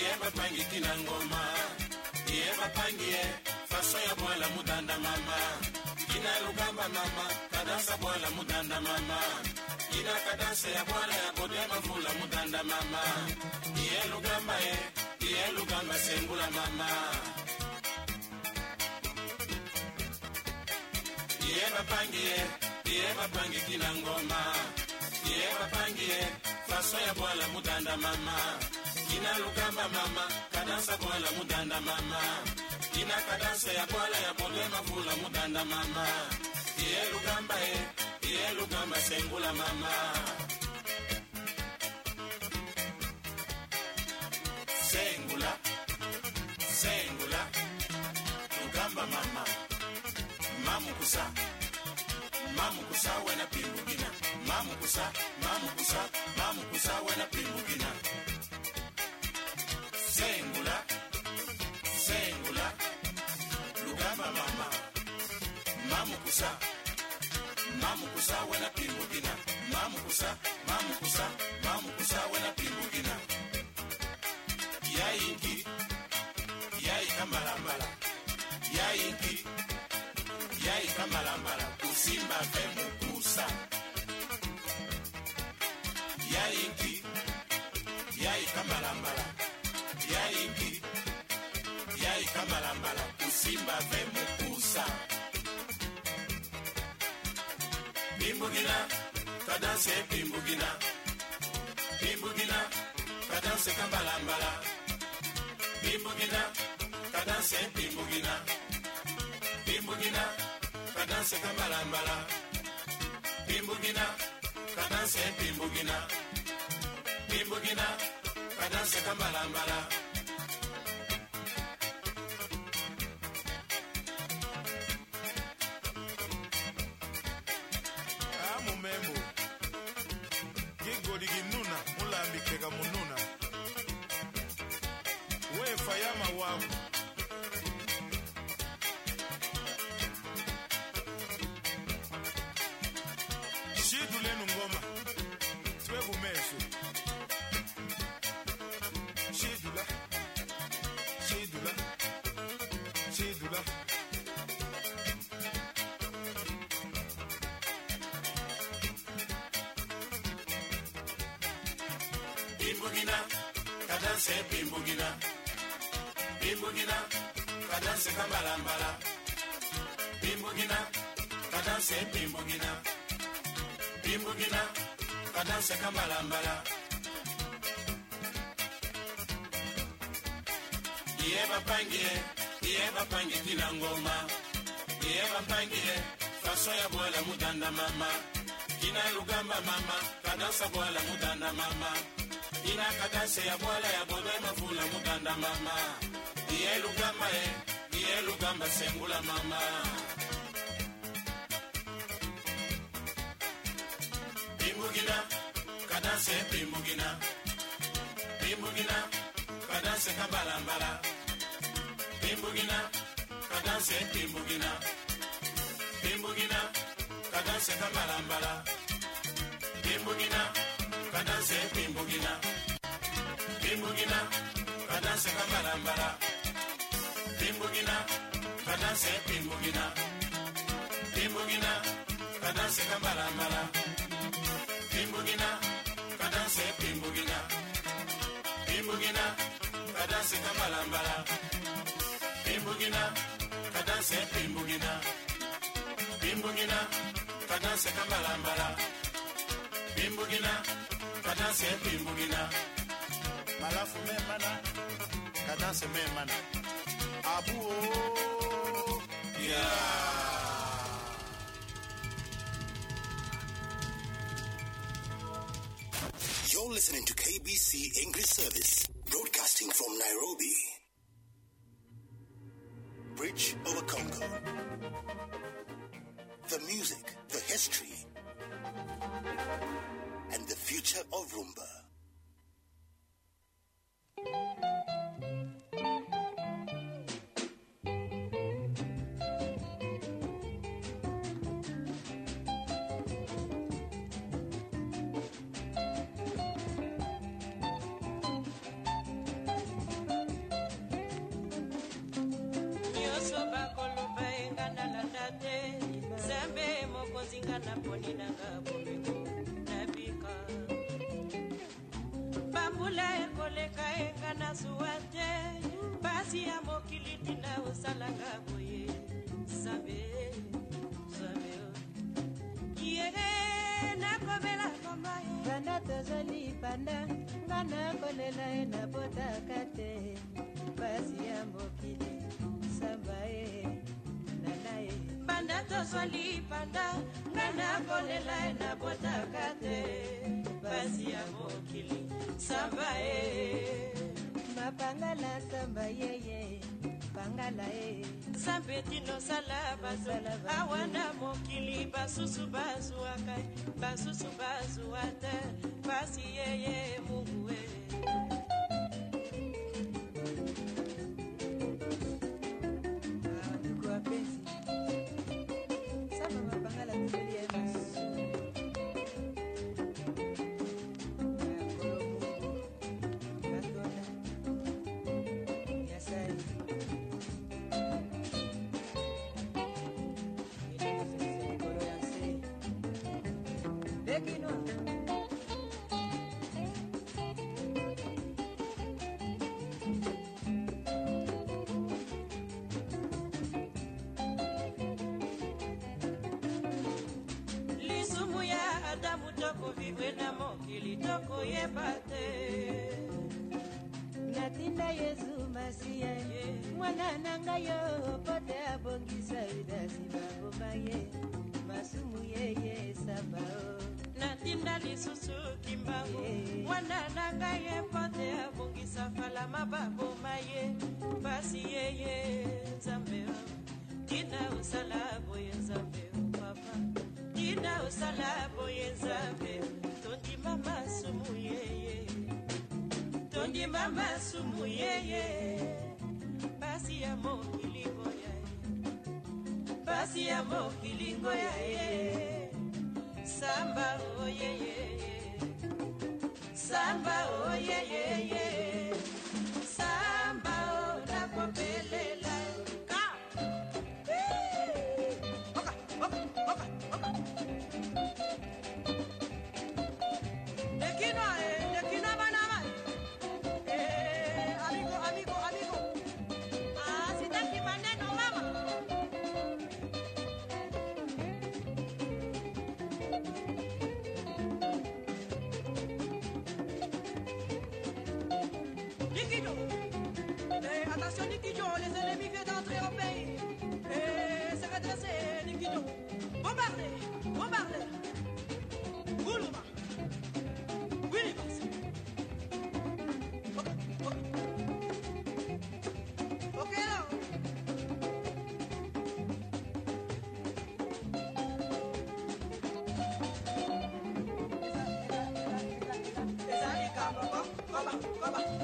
ye bapangi tina ngoma ye bapangi ye faso ya bwala mudanda mama. Ina lugamba mama kadansa bwala mudanda mama. Ina kadansa ya bwala ya bode mavula mudanda mama. Ye lugamba ye ye lugamba sengula mama. Ye bapangi ye ye bapangi tina ngoma. ye bapangi ye faso ya bwala mudanda mama. Kina lugamba mama kadansa bwala mudanda mama. Kina kadansa ya bwala ya bode mavula mudanda mama. Ye lugamba e ye lugamba sengula mama. Sengula sengula lugamba mama. Mamukusa mamukusa wena pimbugina mamukusa mamukusa mamukusa wena pimbugina sengula sengula lugamba mama mamukusa mamukusa wena pimbugina mamukusa mamukusa mamukusa wena pimbugina yayingi yayi kamalambala yayingi yayi kamalambala kusimba ve mukusa simba mpe mokusa bimbugina kadanse bimbugina. Bimbugina kadanse kambalambala bimbugina kadanse bimbugina. Bimbugina kadanse kambalambala bimbugina kadanse bimbugina. Bimbugina kadanse kambalambala amumembo gigodi ginuna mulambikeka mununa. Wefa yamawamu shidu lenu ngoma kadanse kambalambala. Bimbugina, kadanse bimbugina. Bimbugina, kadanse kambalambala. Iye bapangie, iye bapangie tina ngoma. Iye bapangie, faso ya bwala mudanda mama. Kina lugamba mama, kadansa bwala mudanda mama. Ina kadanse ya bwala ya bobe mafula mudanda mama. Iye lugamba e, iye lugamba sengula mama. Bimbugina, kadanse bimbugina. Bimbugina, kadanse kambalambala. Bimbugina, kadanse bimbugina. Bimbugina, kadanse kambalambala. Bimbugina, kadanse bimbugina. Bimbugina, kadanse kambalambala. Bimbugina, kadanse bimbugina. Bimbugina, kadanse kambalambala. Bimbugina, kadanse bimbugina. Bimbugina, kadanse kambalambala. Bimbugina, kadanse bimbugina. Bimbugina, kadanse kambalambala. Bimbugina, kadanse bimbugina. malafu memana kadanse memana abu o You're listening to KBC English Service, broadcasting from Nairobi. Bridge over Congo. The music, the history, and the future of Rumba. Ekoleka enga na zuwa te pasi ya mokili tina osalanga boye. Nzambe nzambe yere nakomela koma banda tozali banda nga nakolela ye nabotaka te. Pasi ya mokili samba ye nana ye. Banda tozwali banda nga nakolela ye nabotaka te pasi ya mokili samba ye mapangala samba yeye pangala ye nzambe tinosala bato awa na mokili basusu bazwaka basusu bazwa te pasi yeye mungu e ye masumu yeye samba o. Natinda lisusu kimbangu mwana na ngai ye pote abongisa falama baboma ye pasi yeye nzambe tina osala boye nzambe papa. Tina osala boye nzambe tondima masumu yeye tondima masumu yeye pasi ya mokilingo ya mpasi ya mokilingo ya ye. Samba oh oyeyeye samba oh oyeyeye samba oh, o nakopelela ka! Oka, oka, oka, oka. 爸爸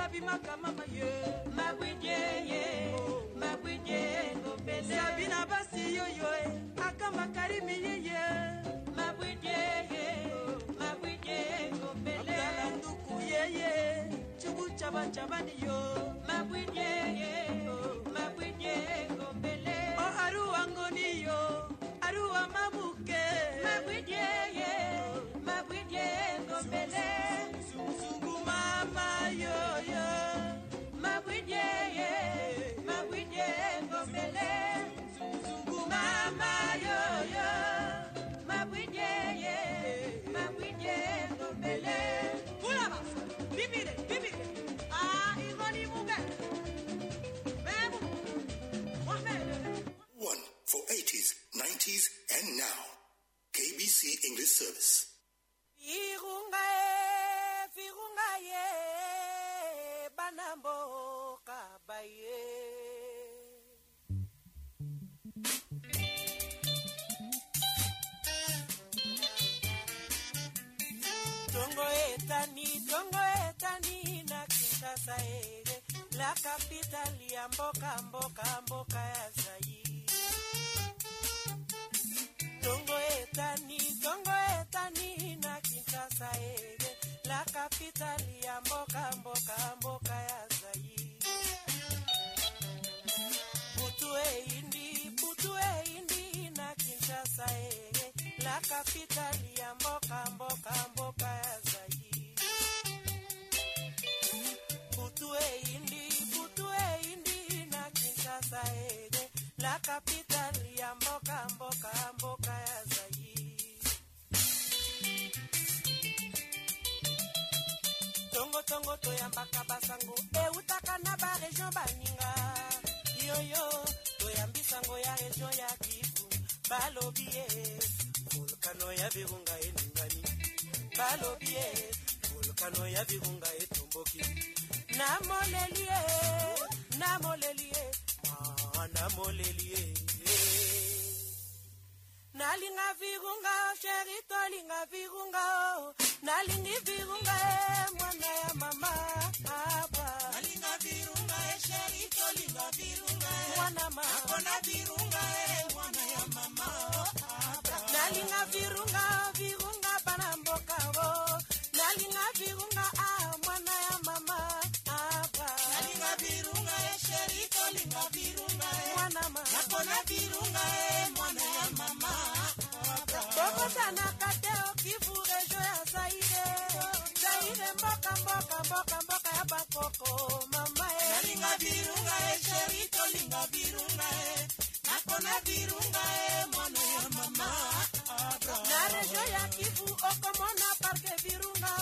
asha yeye Jeriko baba e na kivumu ando yeye na kuru yoyo Nairobi file ha barara mbale ntinza e kwa isende tagala yo nakobaki mama yeye nakula bimaka mama ye sabina basi yoyo e akamba karimi yeye abdala nduku yeye chubu chabachabani yo. O aruwa ngoni yo. Aruwa mabuke. Sungu mama yoyo sungu mama yoyo Kula basa, bibire, bibire. Ah, ingoni muge. Bebu. Mohamed. One for 80s, 90s, and now. KBC English Service. Virunga virunga ye, la capitale ya mboka mboka mboka ya Zaire. Tongo etani, Tongo etani na Kinshasa ere, la capitale ya mboka mboka mboka ya Zaire. Butu eindi, butu eindi na Kinshasa ere, la capitale ya mboka mboka mboka ya Zaire. Butu eindi, Ere, la capitale ya mboka mboka mboka ya Zaire. tongo tongo toyambaka basango eutaka na baregion baninga yoyo toyambisango ya region ya kivu balobi volkano ya virunga eningani volkano ya virunga etomboki namoleli ye nalinga virunga sheri tolinga virunga o nalingi virunga e mwana ya mama aba nalinga virunga e sheri tolinga virunga e mwana ma akona virunga e mwana ya mama aba nalinga virunga virunga bana mboka o nalinga virunga a mwana ya mama tolinga virunga eh. e mwana ma akona virunga e mwana ya mama. Bokotanaka te okivu regio ya zaire. Zaire mboka mboka mboka mboka ya bakoko. Mama eh. e nalinga virunga e sheri tolinga virunga e nakona virunga e mwana ya mama. Na regio ya kivu okomona parke virunga.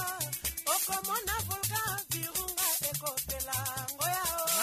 Okomona volkan virunga ekopela ngoya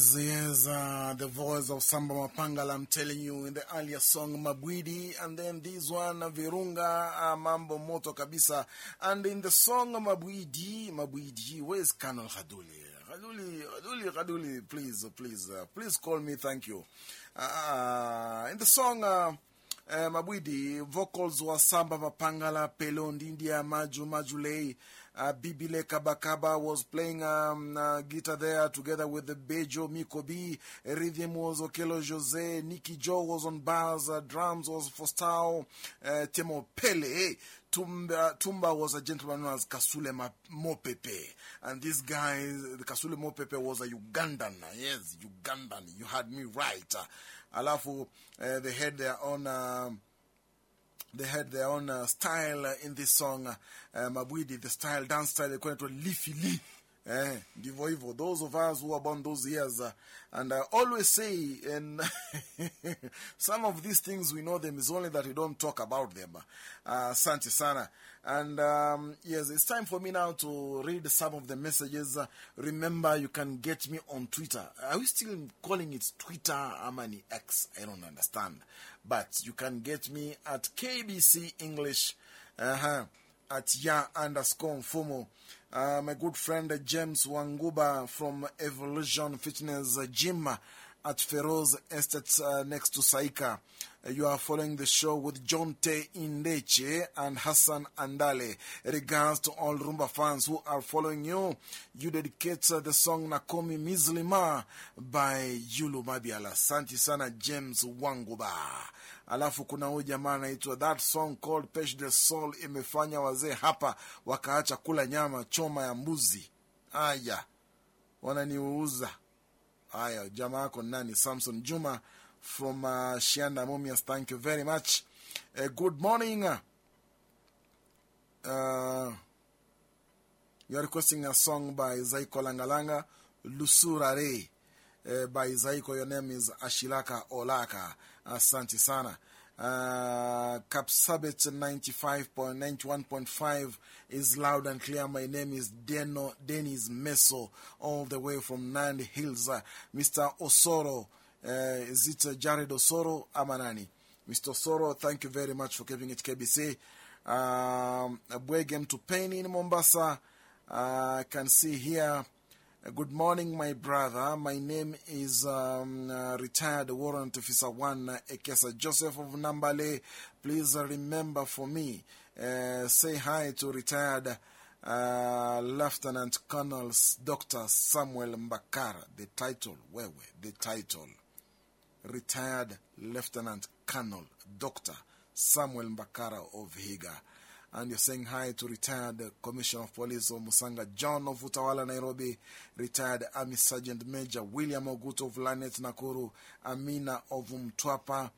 Yes, yes, uh, the voice of Samba Mapangala, I'm telling you, in the earlier song Mabwidi, and then this one Virunga, uh, Mambo Moto Kabisa, and in the song Mabwidi, Mabwidi, where's Colonel Khaduli? Khaduli, Khaduli, Khaduli, please, please, uh, please call me, thank you. Uh, in the song, Mabwidi, vocals were Samba Mapangala, Pelon, India, Maju, Majulei, uh, Bibile Kabakaba was playing um, uh, guitar there together with the Bejo Mikobi. Rhythm was Okelo Jose. Nicky Joe was on bars. Uh, drums was Fostao. Uh, Temo Pele. Tumba, Tumba was a gentleman known as Kasule Mopepe. And this guy, the Kasule Mopepe, was a Ugandan. Yes, Ugandan. You had me right. Uh, Alafu, uh, they had their own. Um, they had their own uh, style uh, in this song, uh, Mabwidi, the style, dance style, they call it Leafy Lee. Eh, ndivyo hivyo. Those of us who are born those years, uh, and I always say, and some of these things we know them, is only that we don't talk about them. Uh, Asante sana. And um, yes, it's time for me now to read some of the messages. Remember, you can get me on Twitter. Are we still calling it Twitter? Amani X? I don't understand. But you can get me at KBC English. Uh-huh at ya underscore Mfumo. Uh, my good friend James Wanguba from Evolution Fitness Gym at Feroz Estate uh, next to Saika. You are following the show with John Te Indeche and Hassan Andale. Regards to all Rumba fans who are following you, you dedicate uh, the song Nakomi Mizlima by Yulu Mabiala. Santi sana James Wanguba. Alafu kuna huyu jamaa anaitwa that song called Pesh the Soul imefanya wazee hapa wakaacha kula nyama choma ya mbuzi. Aya, wananiuuza. Aya, jamaa yako nani? Samson Juma from uh, Shianda Mumias. Thank you very much. Uh, good morning. Uh, you are requesting a song by Zaiko Langalanga, Lusurare. Uh, by Zaiko, your name is Ashilaka Olaka. Asante sana. Uh, Kapsabet 95.91.5 is loud and clear. My name is Deno, Dennis Meso, all the way from Nandi Hills. Uh, Mr. Osoro, uh, is it uh, Jared Osoro Amanani? Mr. Osoro, thank you very much for giving it KBC. Um, to Pain in Mombasa. Uh, I can see here. Uh, Good morning, my brother. My name is um, uh, retired warrant officer one uh, Ekesa Joseph of Nambale. Please remember for me. Uh, say hi to retired uh, Lieutenant Colonel Dr. Samuel Mbakara. The title, where the title? Retired Lieutenant Colonel Dr. Samuel Mbakara of Higa and you're saying hi to retired Commissioner of Police of Musanga John of Utawala, Nairobi, retired Army Sergeant Major William Oguto of Lanet Nakuru, Amina of Mtwapa,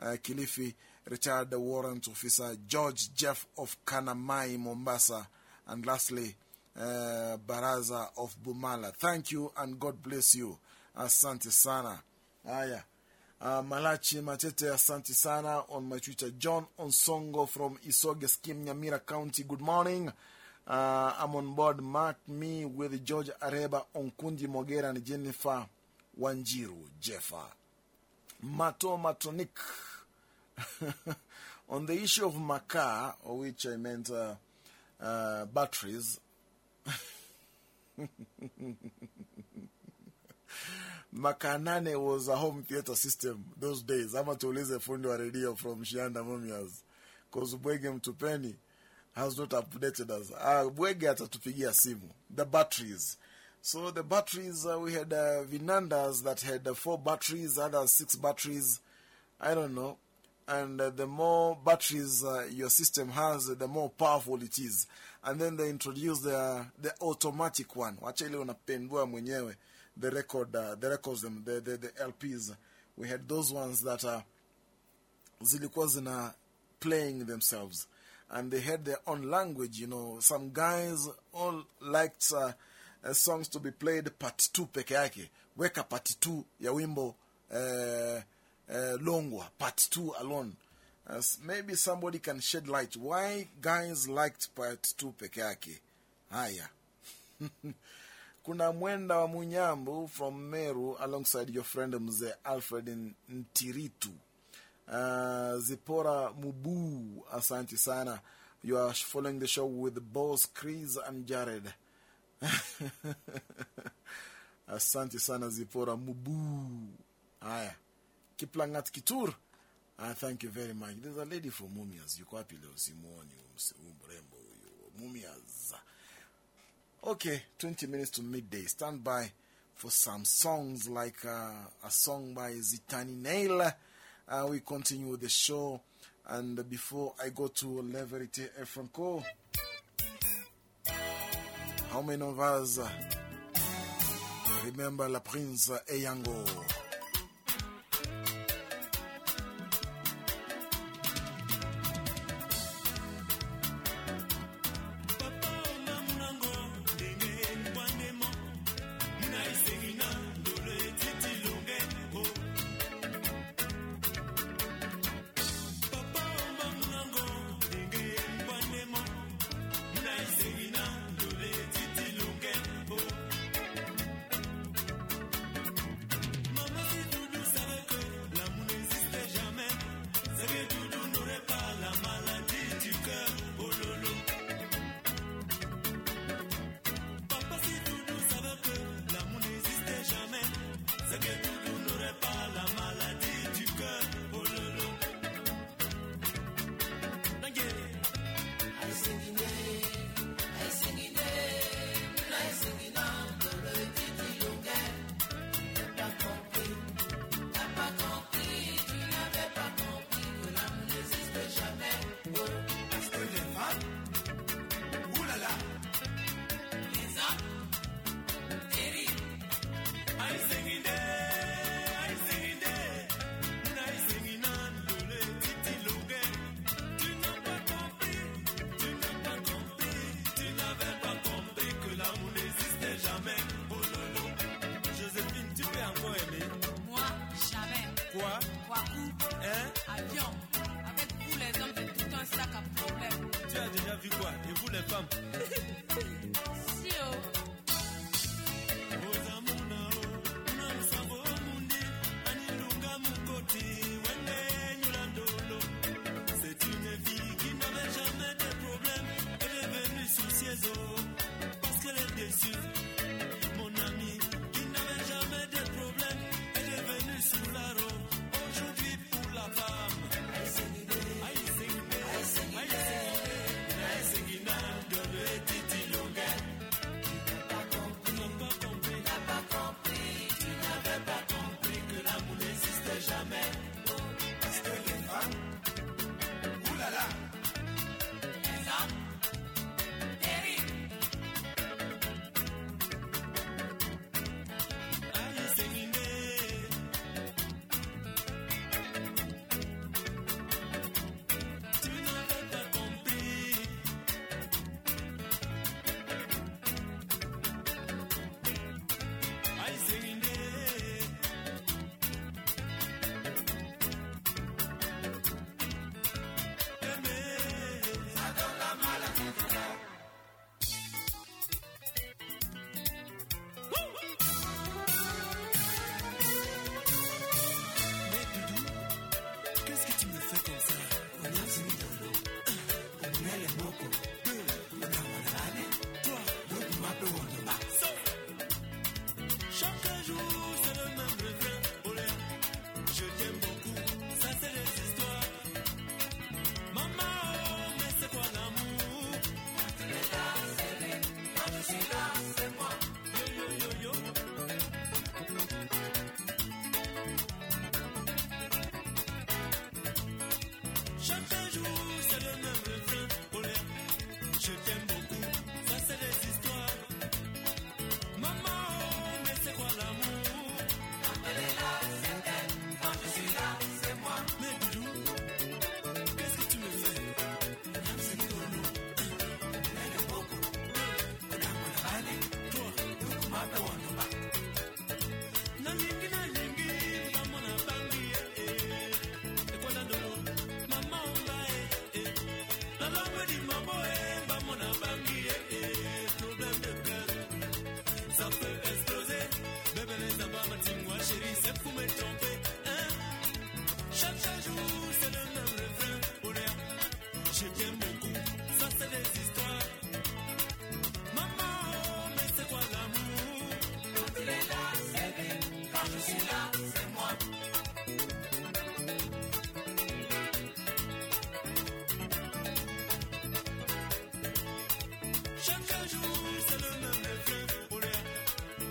uh, Kilifi, retired Warrant Officer George Jeff of Kanamai, Mombasa, and lastly, uh, Baraza of Bumala. Thank you and God bless you. Asante sana. Haya. Uh, Malachi Matete, asante sana on my Twitter. John Onsongo from Isoge Scheme, Nyamira County. Good morning. Uh, I'm on board. Mark me with George Areba, Onkundi Mogera, and Jennifer Wanjiru, Jeffa. Mato Matronic. on the issue of Maka, or which I meant uh, uh, batteries. Makanane was a home theater system those days. Ama tuulize fundi wa radio from Shianda Mumias. Because Bwege Mtupeni has not updated us. Uh, Bwege atatupigia simu. The batteries. So the batteries, uh, we had uh, Vinandas that had uh, four batteries, others six batteries. I don't know. And uh, the more batteries uh, your system has, the more powerful it is. And then they introduced the, the automatic one. Wacha unapendua mwenyewe the record, uh, the records, them, the, the, the LPs. We had those ones that are zilikuwa zina playing themselves. And they had their own language, you know. Some guys all liked uh, uh, songs to be played part 2 peke yake. Weka part 2 ya wimbo uh, uh, Longwa, part 2 alone. As maybe somebody can shed light. Why guys liked part 2 peke yake? Haya. Kuna Mwenda wa Munyambu from Meru alongside your friend Mzee Alfred Ntiritu. Uh, Zipora mubuu asante sana. You are following the show with boss Chris and Jared. asante sana Zipora mubuu Haya. Kiplangat Kitur. Uh, thank you very much. There's a lady from Mumias. Yuko wapi mrembo huyu. Mumias. Okay, 20 minutes to midday. Stand by for some songs like uh, a song by Zitany Neil. Uh, we continue the show. And before I go to Le Verite Franco, how many of us uh, remember La Prince Eyango? huh?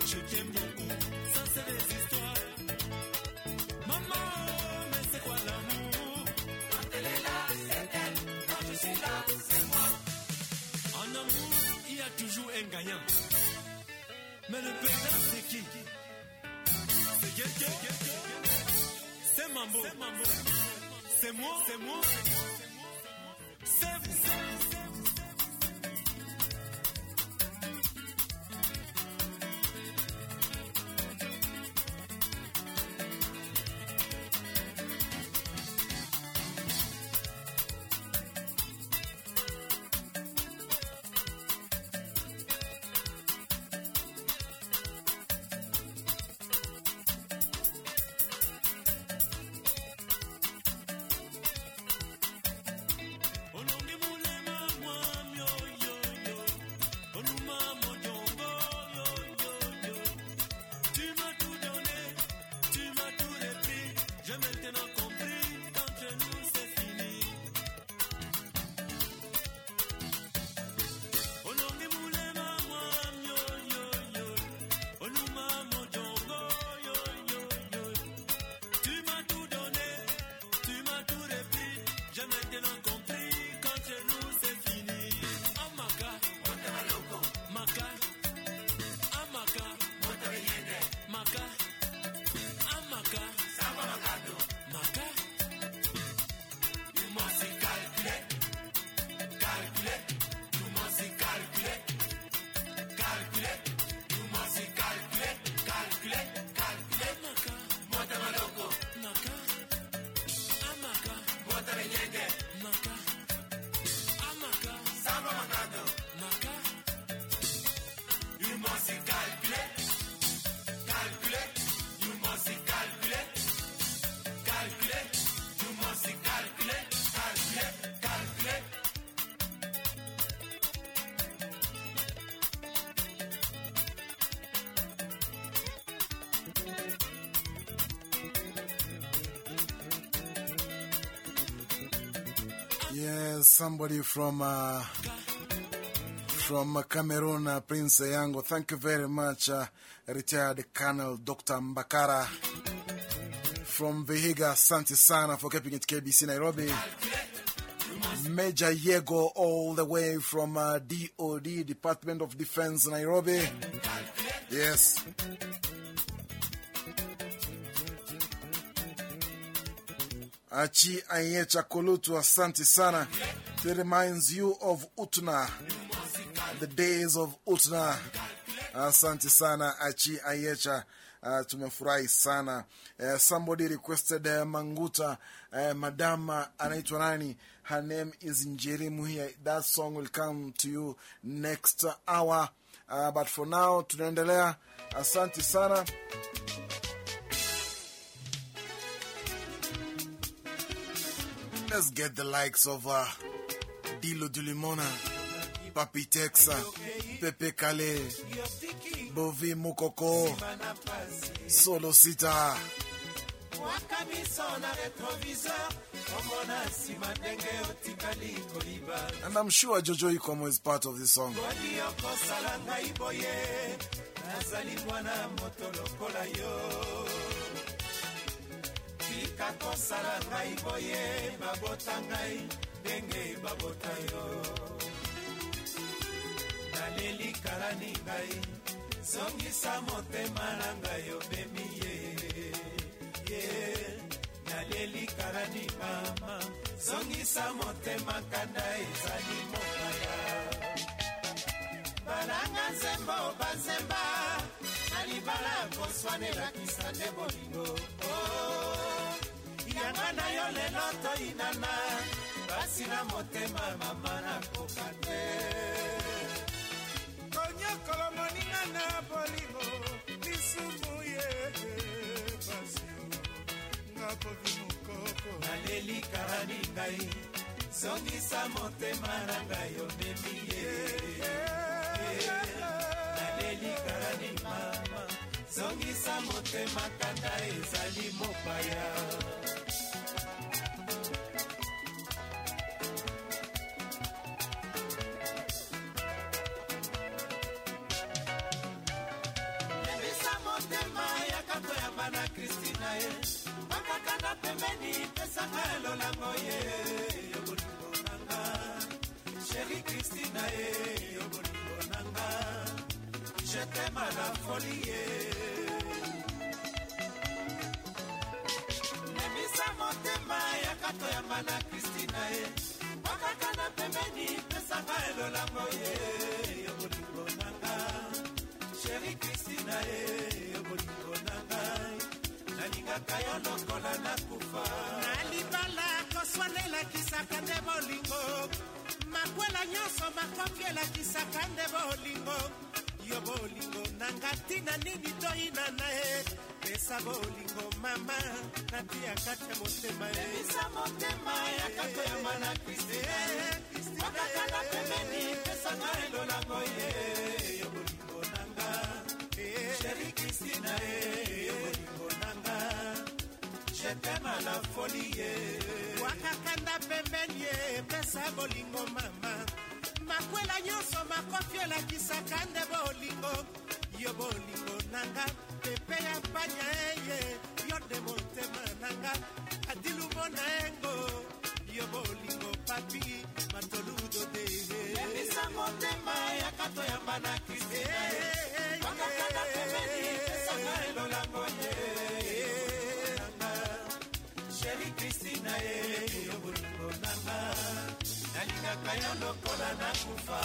Je t'aime beaucoup. Ça, c'est des histoires. Maman, mais c'est quoi l'amour? Quand elle est là, c'est elle. Quand je suis là, c'est moi. En amour, il y a toujours un gagnant. Mais le perdant, c'est qui? C'est quelqu'un C'est Mambo. C'est moi. C'est moi. Yes, somebody from uh, from Cameroon, uh, Prince Eyango. Thank you very much, uh, retired Colonel Dr. Mbakara from Vihiga, Santi Sana, for keeping it KBC Nairobi. Major Yego, all the way from uh, DOD, Department of Defense, Nairobi. Yes. Achi Ayecha Kolutu, asante sana. It reminds you of Utna, the days of Utna. Asante sana, Achi Ayecha. Uh, tumefurahi sana. Uh, somebody requested uh, Manguta, uh, Madam uh, anaitwa nani? Her name is Njeri Muhia. That song will come to you next hour. Uh, but for now, tunaendelea. Asante sana. Let's get the likes of uh, Dilu Dilumona, Papi Texa, Pepe Kalle, Bovi Mukoko, Solo Sita. And I'm sure Jojo Ikomo is part of this song. Tika kosala ngai boye babota ngai ndenge babota yo. Naleli kalani ngai zongisa motema na ngai obemi ye. Ye naleli kalani mama zongisa motema kanda ezali mopaya. Balanga nzembo banzemba na libala koswanelakisa nde bolingo. Oh, yanga na yo lelo toyinana. Basi na motema mama nakoka te. Konyokola moninga na bolingo lisumu ye povi mokoko. Naleli karani ngai zongisa motema na ngai omemi ye. Naleli karani mama zongisa motema kanda ezali mopaya moto ya bana kristi na ye. Bakakana pembeni pesanga elolango ye yo bolingo nanga. Sheri kristi na ye yo bolingo nanga. Jetema na foli ye. Nemisa motema ya kato ya bana kristi na ye. Bakakana pembeni pesanga elolango ye yo bolingo nanga. Sheri kristina ye bolingo na ngai. Nalingaka yo lokola nakufa. Na libala koswana elakisaka nde bolingo. Makwela nyonso makoki elakisaka nde bolingo. Yo bolingo nanga ntina nini toyina na ye. Pesa bolingo mama natia kati ya motema ye. Bisa motema yaka toyamba na kristina bakakanda pembeni pesanga elolango ye. Yo nanga sheri kristina ye bolingo nanga jetema la foli ye wakakanda pembeni ye pesa bolingo mama. Makwela nyonso makofi elakisaka nde bolingo. Yo bolingo nanga pepe ya panya eye yo nde motema nanga adilumo na engo yo bolingo papi matoludo de yebisa motema yaka toyamba na kristina ye bakakanda pembeni pesanga elolango ye nanga sheri kristina ye yo bolingo nanga. Nalingaka yo lokola nakufa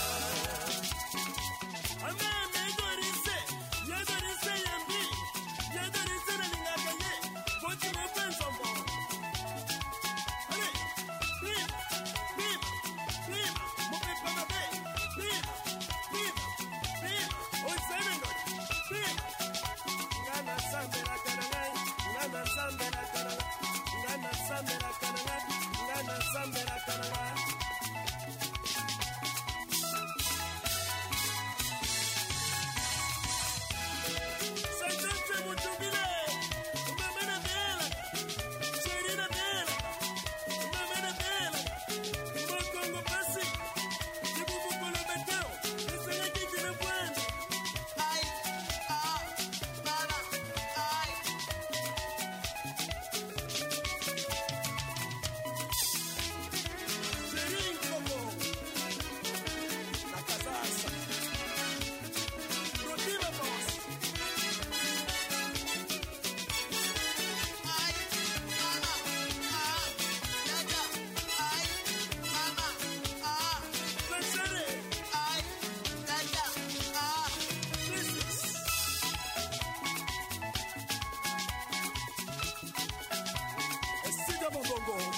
Coco.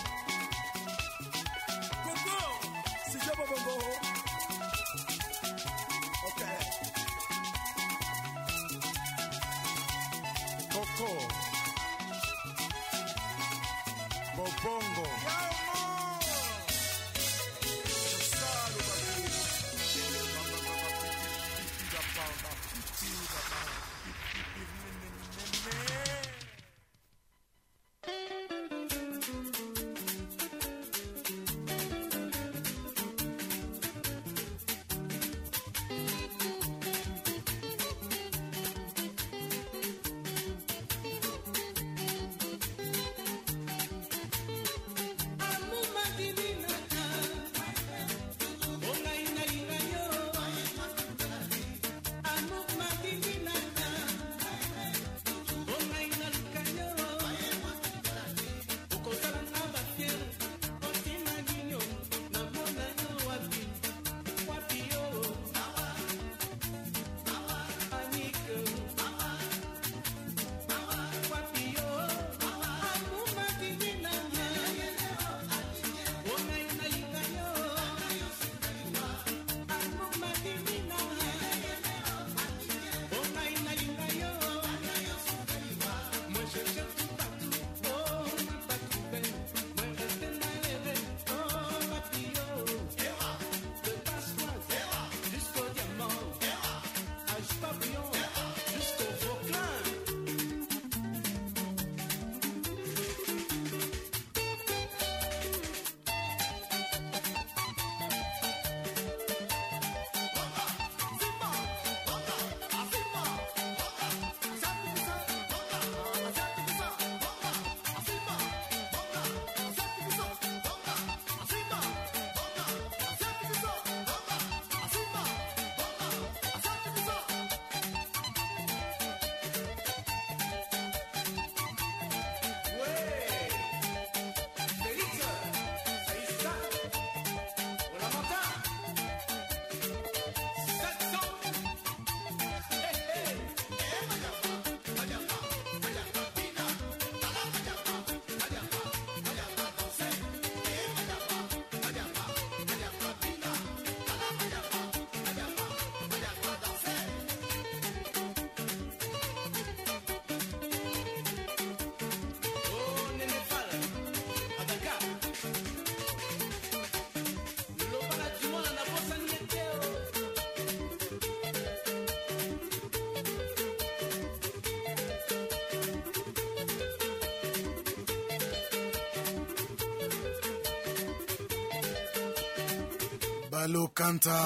Ballou Canta.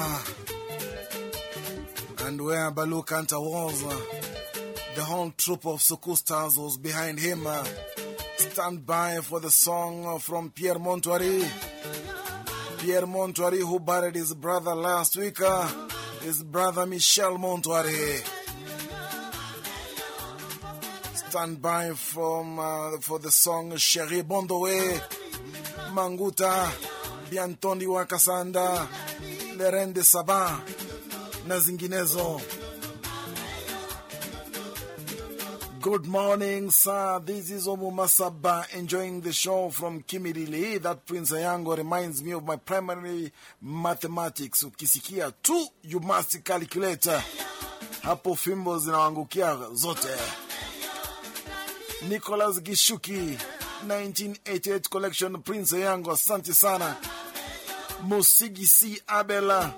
And where Ballou Canta was, uh, the whole troop of Soukous Stars was behind him. Uh, stand by for the song uh, from Pierre Moutouari. Pierre Moutouari, who buried his brother last week, his brother Michel Moutouari. Stand by from, uh, for the song Chéri Bondowe, Manguta, Biantondi Wakasanda, Lerende Saba, na zinginezo. Good morning, sir. This is Omu Masaba enjoying the show from Kimilili. That Prince Ayango reminds me of my primary mathematics. Ukisikia tu, you must calculate. Hapo fimbo zinawangukia zote. Nicholas Gishuki, 1988 collection, Prince Ayango. Asante sana. Musigisi Abela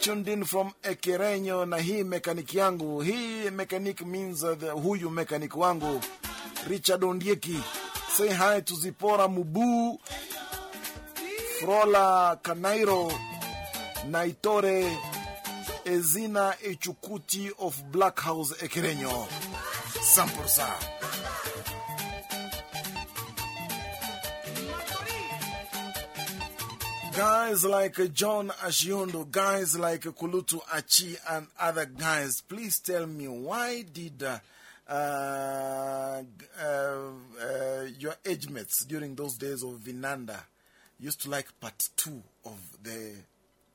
tuned from Ekerenyo na hii mekaniki yangu. Hii mechanic means uh, the, huyu mechanic wangu Richard Ondieki. Say hi to Zipora Mubu, Frola Kanairo, Naitore Ezina Echukuti of Black House Ekerenyo. Sampursa. Guys like John Ashiondo, guys like Kulutu Achi, and other guys, please tell me why did uh, uh, uh, your age mates during those days of Vinanda used to like part two of the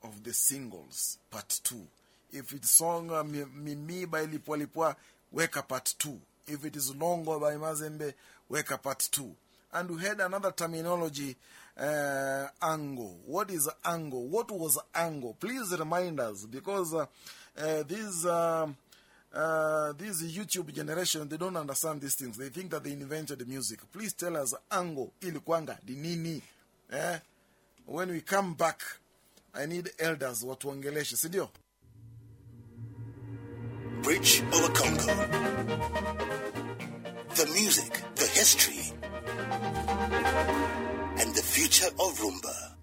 of the singles, part two. If it's song uh, Mimi by Lipwa Lipwa, weka part two. If it is Longo by Mazembe, weka part two. And we had another terminology uh, angle. What is angle? What was angle? Please remind us because uh, uh, these, uh, uh, this YouTube generation, they don't understand these things. They think that they invented the music. Please tell us angle, ilikuanga, di nini. Eh? When we come back, I need elders watuongeleshe, si ndio? Bridge over Congo. The music, the history, and the future of Rumba.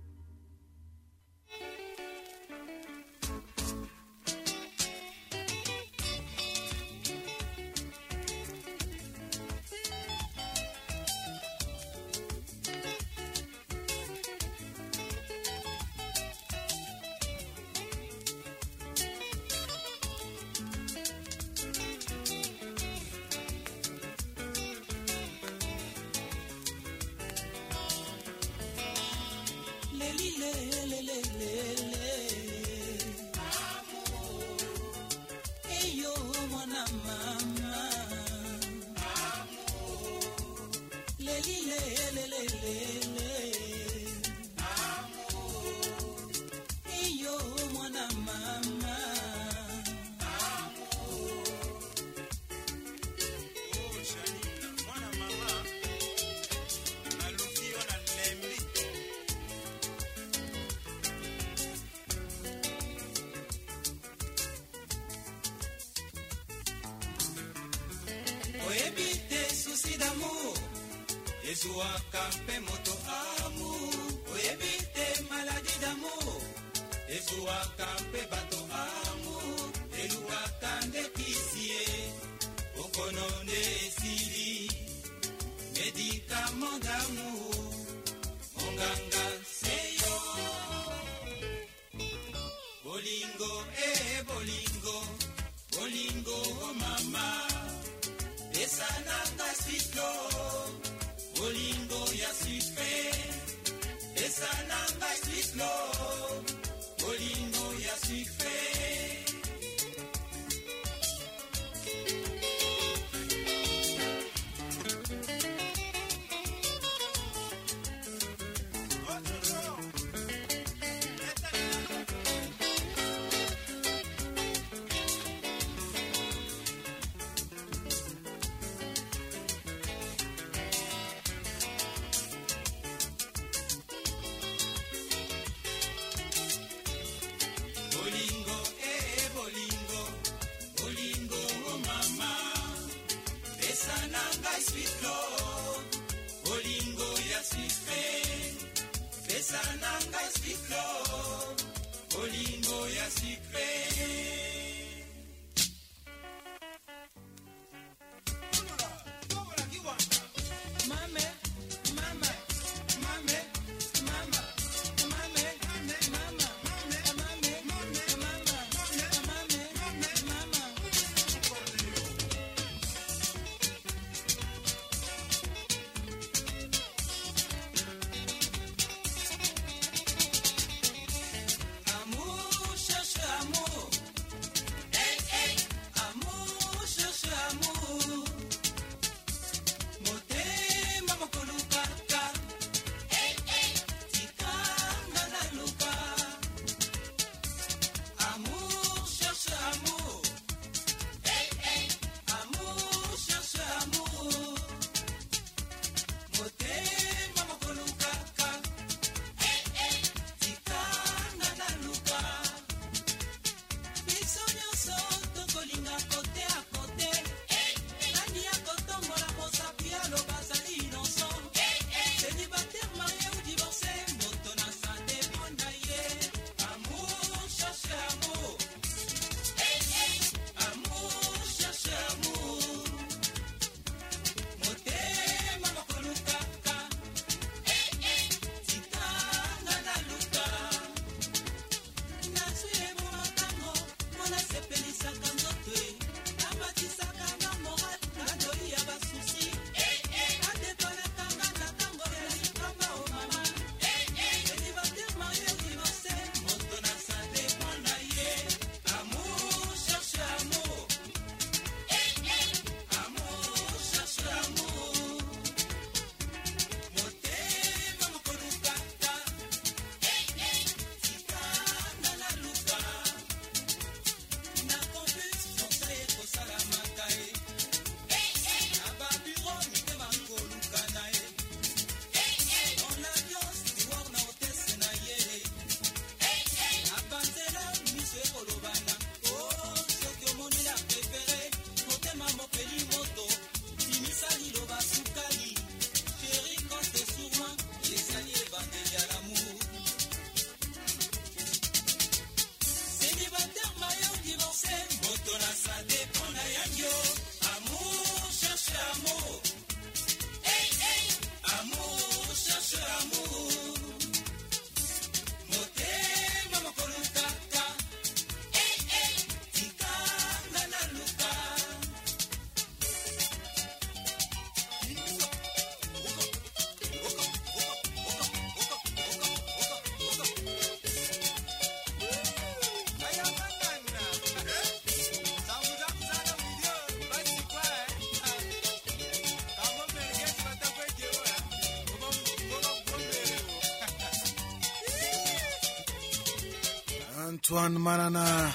one, Manana.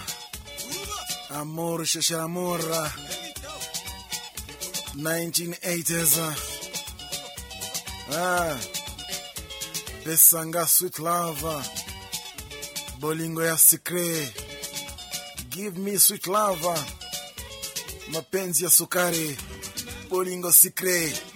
Amor, Shashamura. 1980s. Ah. Besanga Sweet Lava. Uh, Bolingo ya Sikre. Give me Sweet Lava. Uh, mapenzi ya Sukari. Bolingo Sikre.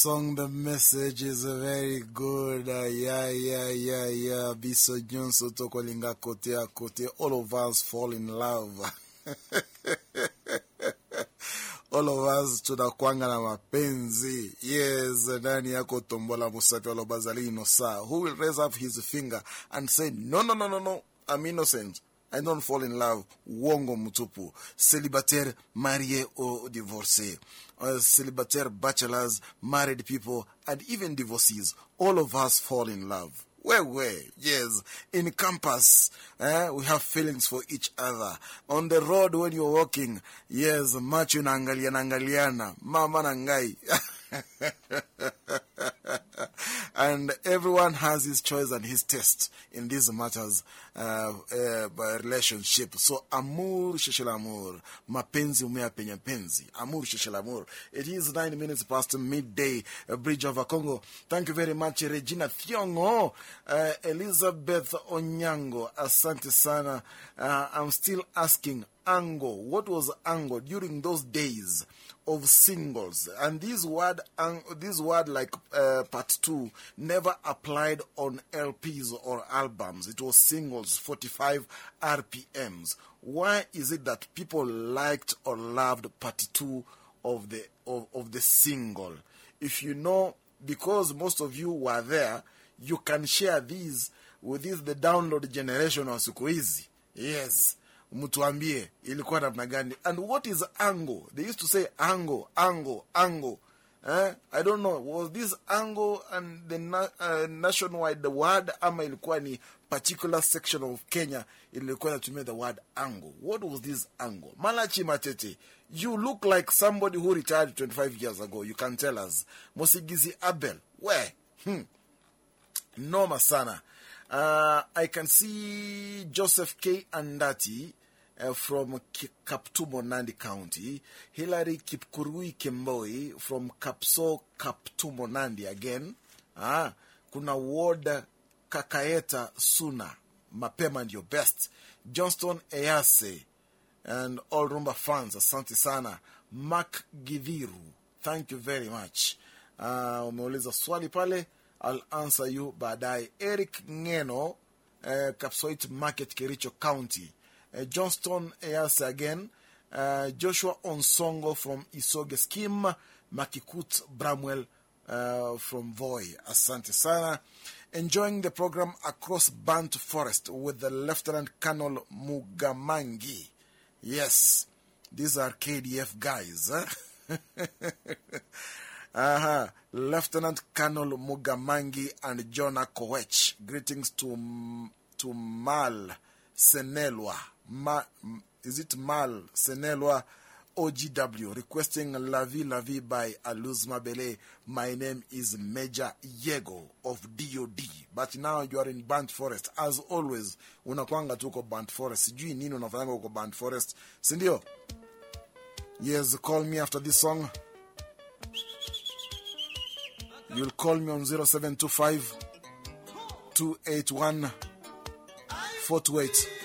Song. The message is very good. Uh, yeah, yeah, yeah, yeah. Biso nyonso tokolinga kote a kote. All of us fall in love. All of us tunakwanga na mapenzi. Yes, ndani yako tombola musapi walobazali inosa. Who will raise up his finger and say, no, no, no, no, no, I'm innocent. I don't fall in love. Wongo mutupu. Célibataire, marié ou divorcé. Uh, bachelors, married people, and even divorcees. All of us fall in love. Where, where? Yes. In campus, eh, we have feelings for each other. On the road when you're walking, yes, macho naangaliana angaliana, mama nangai. and everyone has his choice and his taste in these matters uh, uh, by relationship. So, amour cherche l'amour. Mapenzi umea penye penzi. Amour cherche l'amour. It is nine minutes past midday, uh, Bridge over Congo. Thank you very much, Regina Thiongo. Uh, Elizabeth Onyango. Asante sana. Uh, I'm still asking, Ango. What was Ango during those days? Of singles. And this word this word like uh, part 2 never applied on lps or albums. It was singles 45 rpms why is it that people liked or loved part 2 of the of, of the single? If you know because most of you were there you can share these with this the download generation wa siku hizi yes mtuambie ilikuwa namna gani? And what is angle? They used to say angle angle angle. Eh? i don't know. Was this angle and the na, uh, nationwide word ama ilikuwa ni particular section of kenya ilikuwa inatumia the word angle? What was this angle? Malachi matete you look like somebody who retired 25 years ago. You can tell us. Mosigizi abel where? Hmm. noma sana. Uh, I can see Joseph K. Andati uh, from Ki- Kaptumo, Nandi County. Hilary Kipkurui Kemboi from Kapso, Kaptumo, Nandi again. Ah, kuna Ward Kakaeta Suna. Mapema ndio best. Johnston ease and all Rumba fans. Asante sana. Mark Gidhiru. Thank you very much. Uh, umeuliza swali pale. I'll answer you baadaye. Eric Ngeno, uh, Kapsoit Market, Kericho County. Uh, Johnston Eyase again. Uh, Joshua Onsongo from Isoge. Makikut Bramwell uh, from Voi. Asante sana. Enjoying the program across Bant Forest with the Lieutenant Colonel Mugamangi. Yes, these are KDF guys. Huh? uh-huh. Lieutenant Colonel Mugamangi and Jonah Koech. Greetings to, to Mal Senelwa. Ma, is it Mal Senelwa OGW requesting La Vie La Vie by Aluzma Bele. My name is Major Yego of DOD. But now you are in Band Forest. As always, unakwanga tu uko Band Forest. Sijui nini unafanyanga uko Band Forest. Sindio? Yes, call me after this song. You'll call me on 0725 281 428.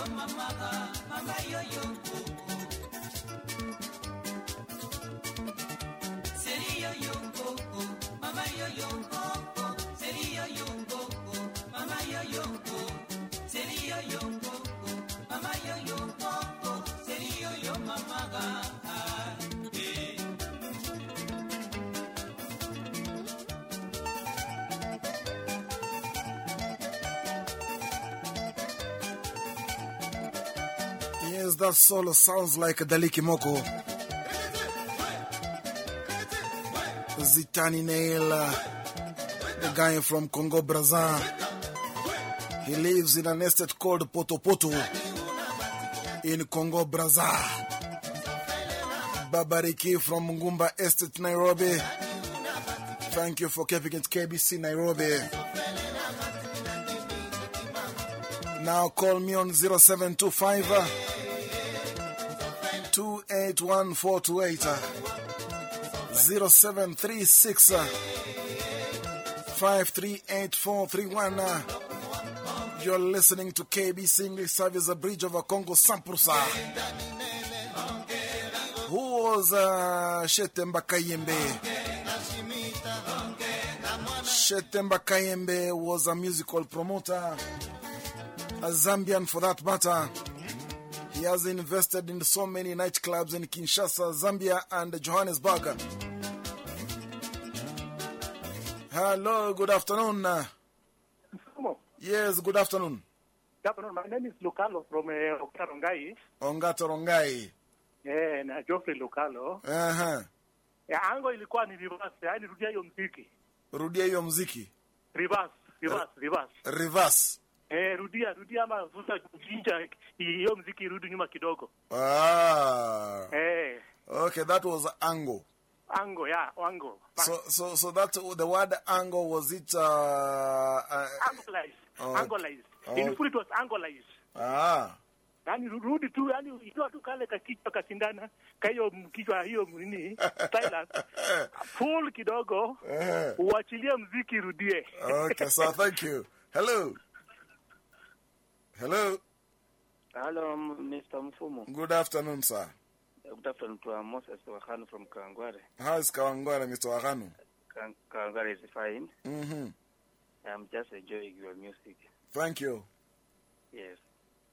Yo mamaga mama yoyo koko seri that solo sounds like Daliki Moko. Zitany Neil, uh, the guy from Congo Brazza. He lives in an estate called Poto Poto in Congo Brazza. Babariki from Ngumba Estate, Nairobi. Thank you for keeping it KBC Nairobi. Now call me on 0725 uh, 281428 uh, 0736 uh, 538431. uh, You're listening to KBC English Service, a bridge over Congo Samprusa. Who was uh, Shetemba Kayembe? Shetemba Kayembe was a musical promoter a Zambian for that matter. He has invested in so many nightclubs in Kinshasa, Zambia, and Johannesburg. Hello, good afternoon. Yes, good afternoon. Good afternoon. My name is Lucalo from uh, Okarongai. Ongato Rongai. Eh, na Geoffrey Lucalo. Uh -huh. Ya, ango ilikuwa ni reverse, yani rudia hiyo mziki. Rudia hiyo mziki. Reverse, reverse, reverse. Reverse. Eh, rudia, rudia ama vuta jinja hiyo mziki irudi nyuma kidogo. Ah. Eh, Okay, that was angle. ango ya, ango. So, so, so that the word angle was it? Uh, uh, Angolize. Oh. Angolize. Oh. In full it was angolize. ah. Yani rudi tu, yani ikiwa tu kale kakichwa kasindana, ka hiyo kichwa hiyo nini, stylus, full kidogo, Eh. uachilie mziki rudie. Okay, so thank you. Hello. Hello. Hello, Mr. Mfumo. Good afternoon, sir. Good afternoon to uh, Moses Wakhan from Kangware. How is Kawangware, Mr. Waganu? Kang- Kangware is fine. Mm-hmm. I'm just enjoying your music. Thank you. Yes.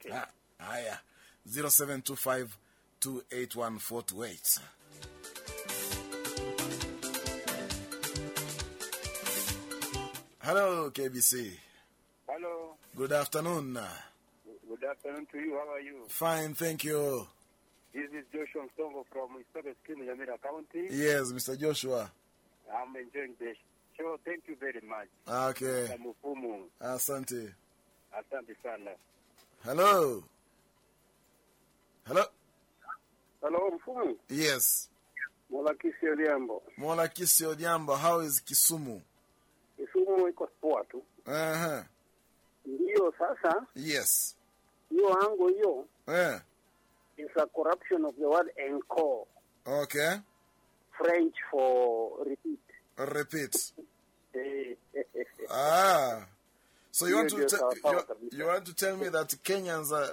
Okay. Ah, haya. 0725 281428. Hello, KBC. Hello. Good afternoon. Good afternoon to you. How are you? Fine, thank you. This is Joshua Msongo from Skim, Nyamira County. Yes, Mr. Joshua. I'm enjoying the show. Thank you very much. Okay. Mufumu. Asante. Asante sana. Hello. Hello. Hello, Mfumu. Yes. Mwalakisi Oliambo. Mola Kisi Odiambo, how is Kisumu? Kisumu iko poa tu. Uh-huh. Ndiyo sasa Yes. Hiyo ango hiyo Eh. is a corruption of the word encore. Okay. French for repeat. Repeat. Eh, Ah. So you want to you, you want to tell me that Kenyans uh,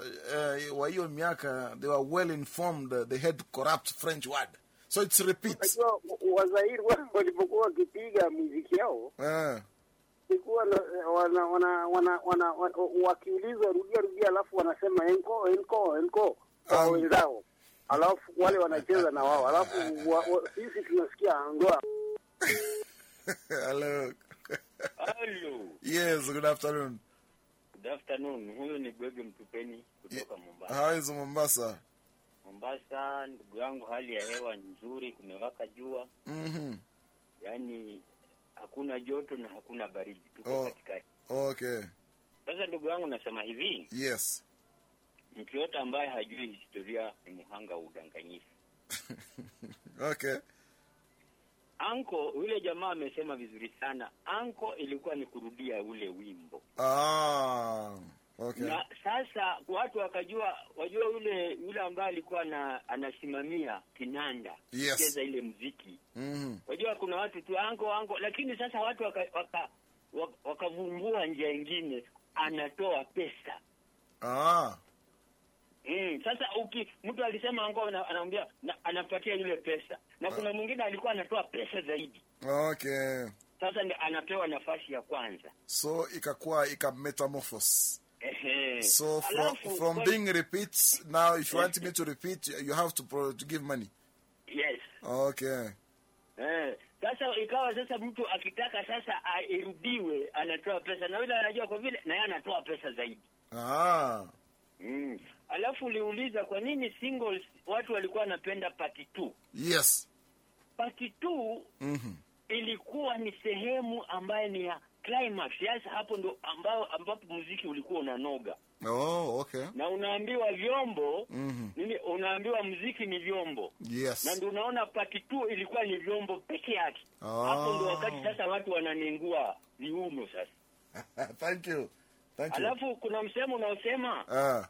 uh, hiyo miaka they were well informed uh, they had corrupt French word. So it's repeat. Wazairi wa- walipokuwa wakipiga muziki yao ilikuwa na- wana, wana, wana, wana, wakiulizwa rudia rudia, alafu wanasema enko enko enko kwa wenzao, alafu wale wanacheza na wao, alafu wa, wa, sisi tunasikia angoa. hello. Hello. Yes, good afternoon. Good afternoon. Huyu ni Gwege Mtupeni kutoka Mombasa. Is Mombasa? Mombasa, ndugu yangu, hali ya hewa nzuri, kumewaka jua, Mm-hmm. yaani hakuna joto na hakuna baridi, tuko Oh. katikati. Okay. Sasa ndugu yangu, nasema hivi, Yes. mtu yote ambaye hajui historia ni muhanga wa udanganyifu. Okay. Anko, yule jamaa amesema vizuri sana. Anko ilikuwa ni kurudia ule wimbo Ah. Okay. na sasa watu wakajua, wajua yule yule ambaye alikuwa na, anasimamia kinanda Yes. cheza ile mziki, Mm-hmm. wajua kuna watu tu ango ango, lakini sasa watu wakavumbua waka, waka, wakavumbua njia ingine, anatoa pesa Ah. Mm, sasa uki mtu alisema ango ana- anaambia anapatia yule pesa na kuna mwingine alikuwa anatoa pesa zaidi Okay. sasa anapewa nafasi ya kwanza So ikakuwa ikametamorphose. So from, from being repeats, now if you want me to repeat, you have to, pro, to give money. yes Okay. eh, sasa ikawa sasa mtu akitaka sasa airudiwe anatoa pesa na yule anajua kwa vile na yeye anatoa pesa zaidi Ah. mm. alafu uliuliza kwa nini singles watu walikuwa wanapenda part 2 Yes. part 2 Mm-hmm. ilikuwa ni sehemu ambayo ni ya climax yes, hapo ndo ambao ambapo muziki ulikuwa unanoga Oh, okay. na unaambiwa vyombo Mm-hmm. nini unaambiwa muziki ni vyombo Yes. na ndio unaona part ilikuwa ni vyombo peke yake Oh. hapo ndo wakati sasa watu wananingua viuno sasa Thank you. Thank you. alafu kuna msemo unaosema Ah.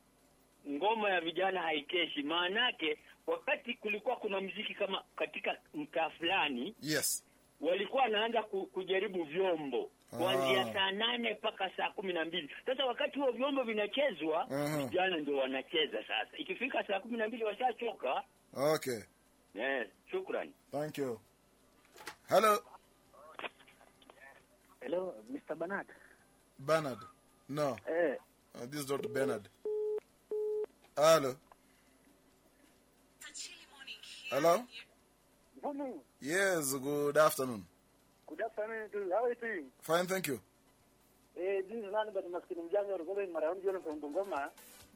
ngoma ya vijana haikeshi maana yake wakati kulikuwa kuna mziki kama katika mtaa fulani Yes. walikuwa wanaanza kujaribu vyombo kuanzia Ah. saa nane mpaka saa kumi na mbili sasa wakati huo vyombo vinachezwa vijana ndio wanacheza sasa ikifika saa kumi na mbili washachoka Okay. yes, shukran Thank you. Hello, Hello, Mr. Bernard. Bernard. No, Eh, uh, this is Dr. Bernard. Hello. Hello. morning. Yes. Good afternoon. Good afternoon to you. How are you doing? Fine, thank you. Eh, this is none but Maskini Mjanga Rugolo in Maraon from Bungoma.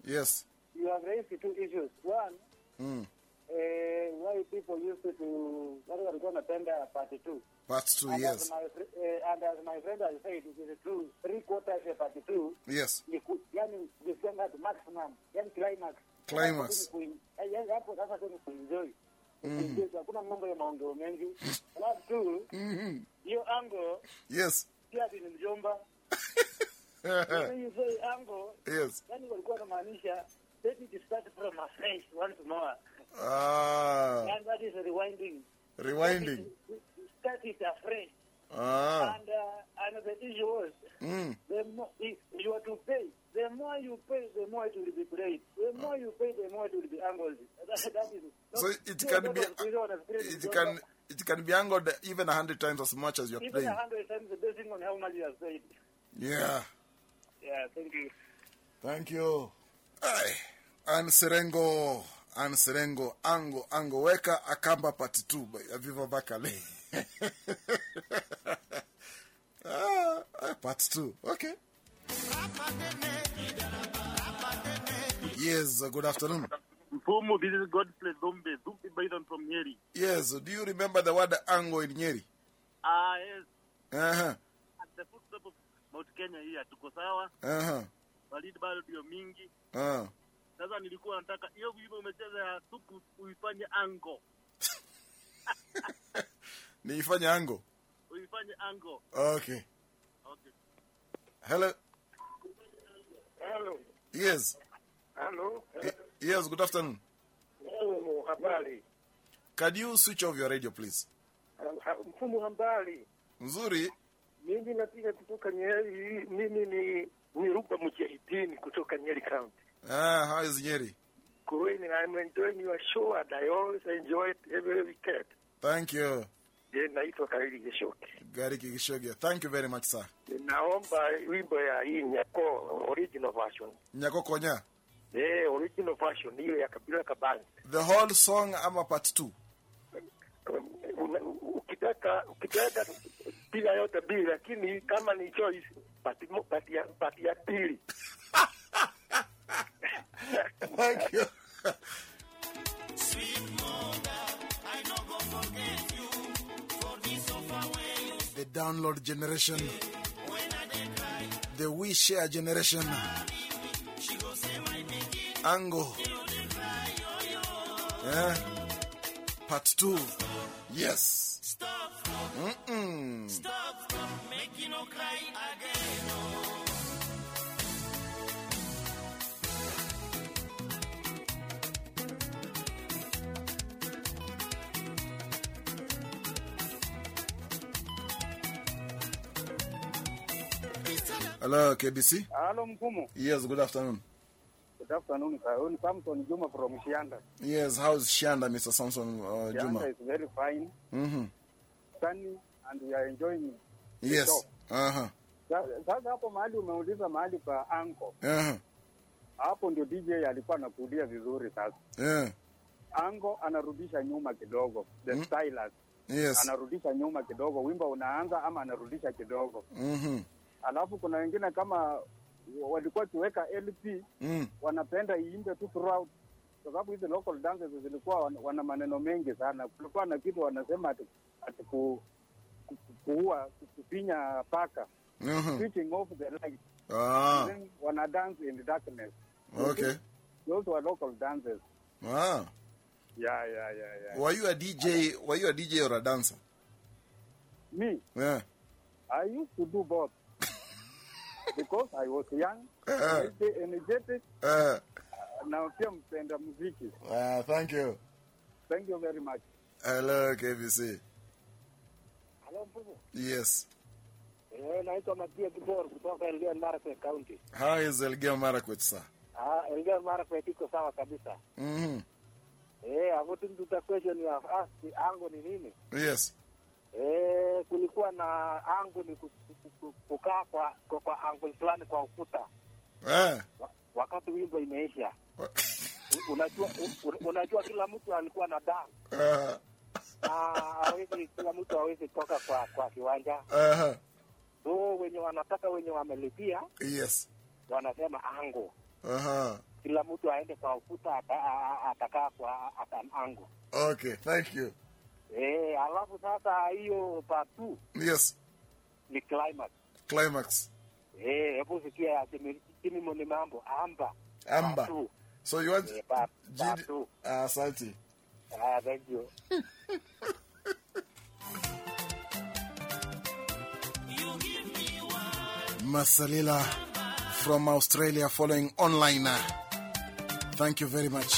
Yes. You have raised two issues. One, Mm. eh, why people used to do, what are going to tender party two. Part two. And Yes. As my, eh, and as my friend has said, it is a true. Three quarters of party two. Yes. You could, yani, you send at maximum, yani climax. Climax. Hapo tu ni kuin- yani hapo sasa tu kuenjoy. Kuenjoy, Hakuna mambo ya maongeo mengi. Alafu tu, hiyo ango, Yes. pia ni mjomba. When you Yes. yani walikuwa wanamaanisha let from afresh once more. Ah. And that is rewinding. Rewinding. Start it afresh. Ah. And uh, and the issue was Mm. the if you are to pay, the more you pay, the more it will be played. The more you pay, the more it will be angled. That, that is So it can be it can it can be angled even a hundred times as much as you're even playing. a hundred times depending on how much you have paid. Yeah. Yeah, thank you. Thank you. Ay, Ann Serengo, Ann Serengo, Ango, Ango, weka akamba part 2 ya Viva Bakale. ah, ah, part 2. Okay. Yes, good afternoon. Mpumu, this is Godfrey Zumbi, Zumbi Biden from Nyeri. Yes, do you remember the word ango in Nyeri? Ah, uh, yes. Uh-huh. At the footstep of Mount Kenya hii tuko sawa. Uh-huh. Baridi bado ndio mingi. Uh. Sasa nilikuwa nataka hiyo wimbo umecheza ya supu uifanye ango. Niifanye ango. Uifanye ango. Okay. Okay. Hello. Hello. Yes. Hello. Hello. Yes, good afternoon. Hello, habari. Can you switch off your radio, please? Mfumo habari. Nzuri. Mimi napiga kutoka Nyeri. Mimi ni ni Ruba Mujahidini kutoka Nyeri County. Ah, how is Nyeri? Kuweni, I'm enjoying your show and I always enjoy it every weekend. Thank you. Naitwa Karili Geshoki. Gari Kigishogia. Thank you very much, sir. Naomba wimbo ya hii Nyako original version. Nyako Konya. Eh, original version hiyo ya Kabila Kabani. The whole song ama part 2? Ukitaka ukitaka bila yote bila lakini kama ni choice pati pati ya pati ya pili. Thank you. The download generation. The we share generation. Angle. Yeah. Part 2. Yes. Mm-mm. Hello, KBC. Hello, Mkumu. Yes, good afternoon. Good afternoon, sir. I'm Samson Juma from Shianda. Yes, how is Shianda, Mr. Samson uh, Juma? Shianda is very fine, Mm-hmm. sunny, and we are enjoying it. Yes. Uh-huh. Sasa hapo mahali umeuliza mahali pa anko, Uh-huh. hapo ndio DJ alikuwa anakulia vizuri. Sasa Yeah. anko anarudisha nyuma kidogo, the Mm. stylers Yes. anarudisha nyuma kidogo, wimbo unaanza ama anarudisha kidogo. Mm-hmm. Alafu kuna wengine kama walikuwa kiweka LP Mm. wanapenda iimbe tu throughout, kwa sababu hizi local dances zilikuwa wana, maneno mengi sana. Kulikuwa na kitu wanasema ati, ati ku, ku, kuua kufinya paka Mhm. switching off the light Ah. Then wana dance in the darkness. Okay. Those were local dances. Ah. Yeah, yeah, yeah, yeah. Were you a DJ? Were you a DJ or a dancer? Me, Yeah. I used to do both because I was young, Uh, energetic, uh, na pia mpenda muziki. uh, thank you. Thank you very much. Hello, KBC. Hello Mpugu. Yes. Eh, naitwa Matia Kibor kutoka Elgeyo Marakwet County. How is Elgeyo Marakwet, sir? Ah, Elgeyo Marakwet iko sawa kabisa. Mm-hmm. Eh, hapo tu tuta question ya ask ango ni nini? Yes. Eh, kulikuwa na angu ni ku- ku- ku- kukaa kwa kwa, kwa angle fulani kwa ukuta Eh. wakati wimbo imeisha. Unajua unajua kila mtu alikuwa na Na hawezi kila mtu hawezi toka kwa kwa kiwanja. uh-huh. So wenye wanataka wenye wamelipia Yes. wanasema ango. Uh-huh. kila mtu aende kwa ukuta atakaa kwa atanango Okay, thank you. Eh alafu sasa hiyo part two Yes. ni climax Climax. eh hebu sikia Jimmy Moni mambo amba Amber. Part. So you want Eh, part, part two. uh, Asante. ah thank you Masalila from Australia following online. Thank you very much.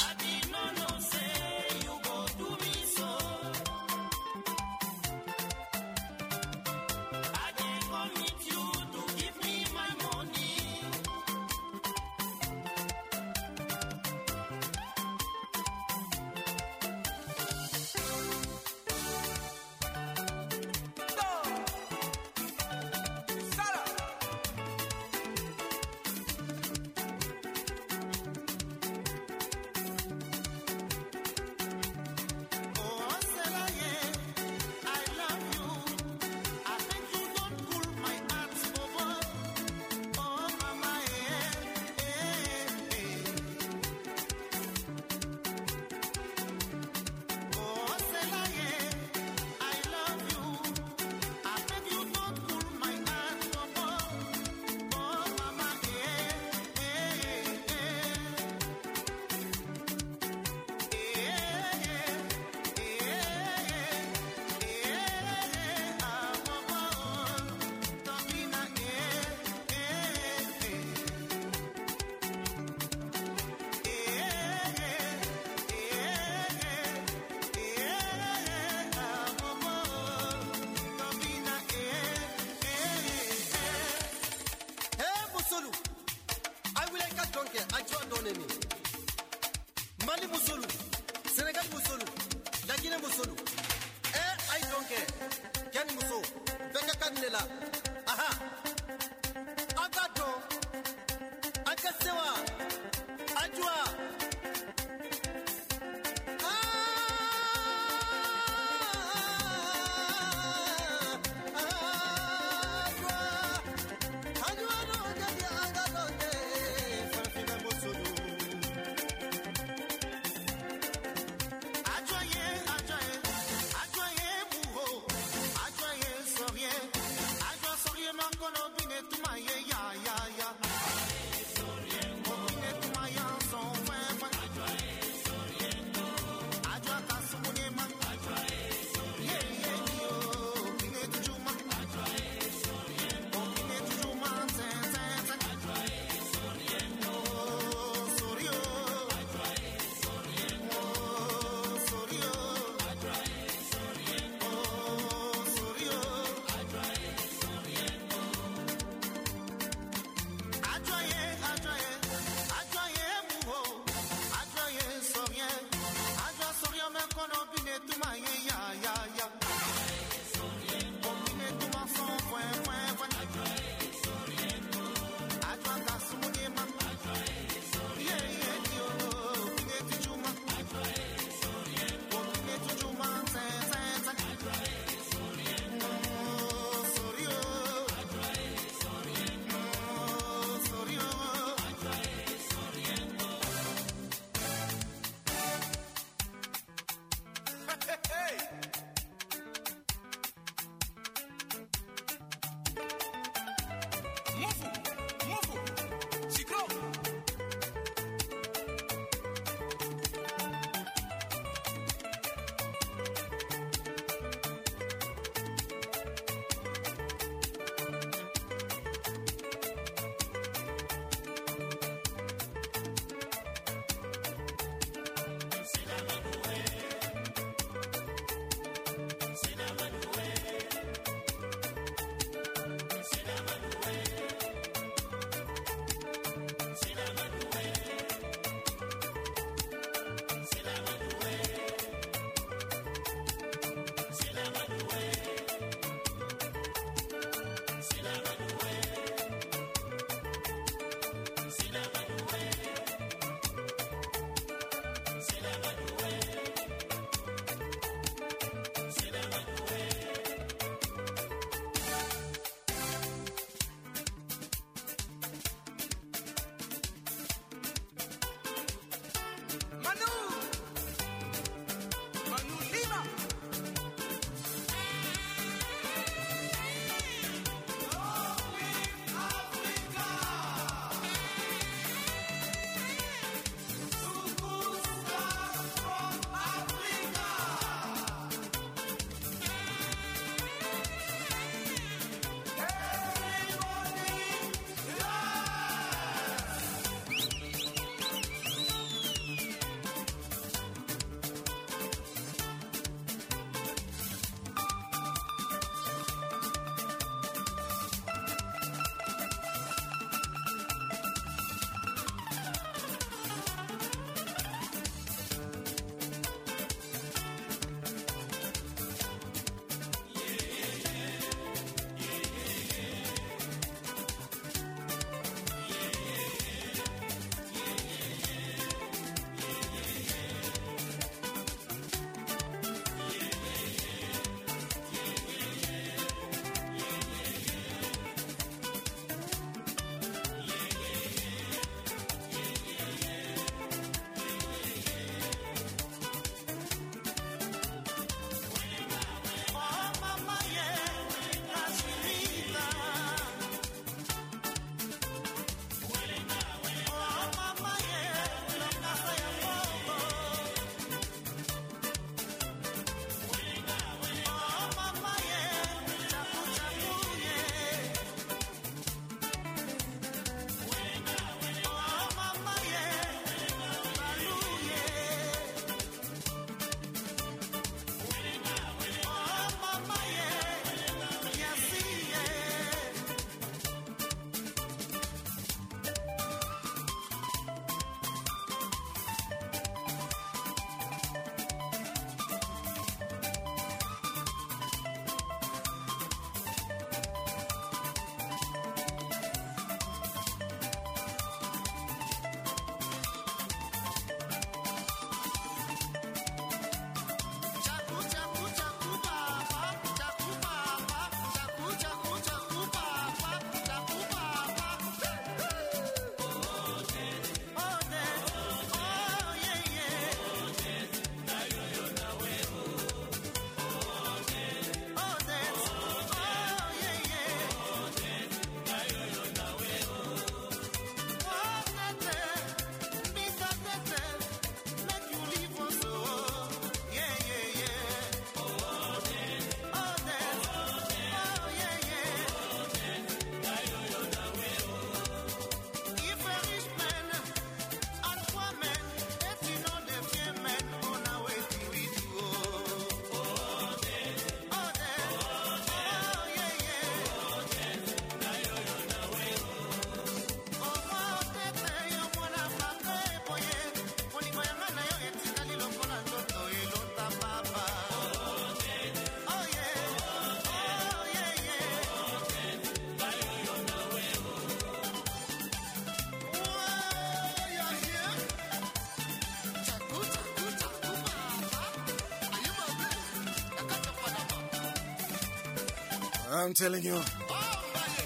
I'm telling you,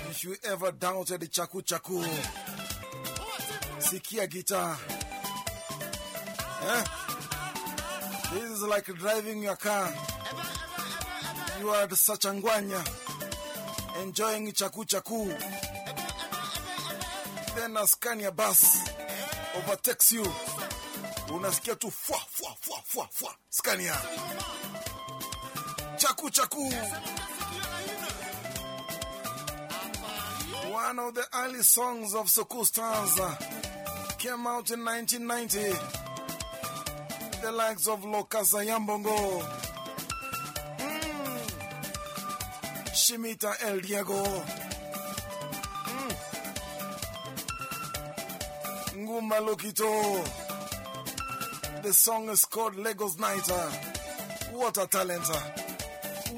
if you ever doubted the chaku chaku, sikia guitar. Eh? This is like driving your car. You are the Sachangwanya, enjoying chaku chaku. Then a Scania bus overtakes you. Unasikia tu fwa fwa fwa fwa fwa. Scania. One of the early songs of Soukous Stars came out in 1990. The likes of Lokasa Yambongo, mm. Shimita El Diego, mm. Lokito. The song is called Lagos Night. uh. What a talent!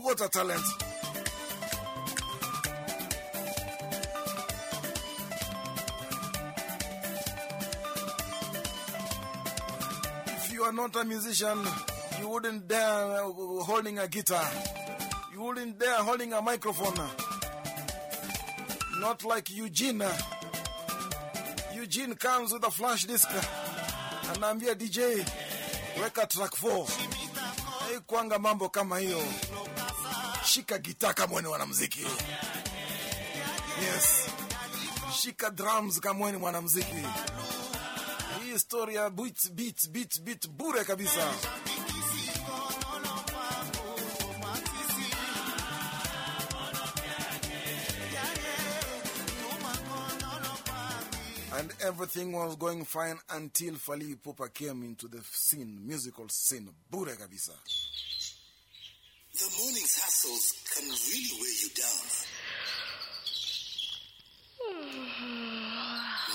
What a talent! If you are not a musician, you wouldn't dare uh, holding a guitar. You wouldn't dare holding a microphone. Not like Eugene. Eugene comes with a flash disc. And I'm Anaambia DJ, weka track 4. Hey, kwanga mambo kama hiyo. Shika gitaa kama wewe ni mwanamuziki. Yes. Shika drums kama wewe ni mwanamuziki. Hii story ya beat beat beat beat bure kabisa. And everything was going fine until Fally Ipupa came into the scene, musical scene. Bure kabisa. The morning's hassles can really weigh you down.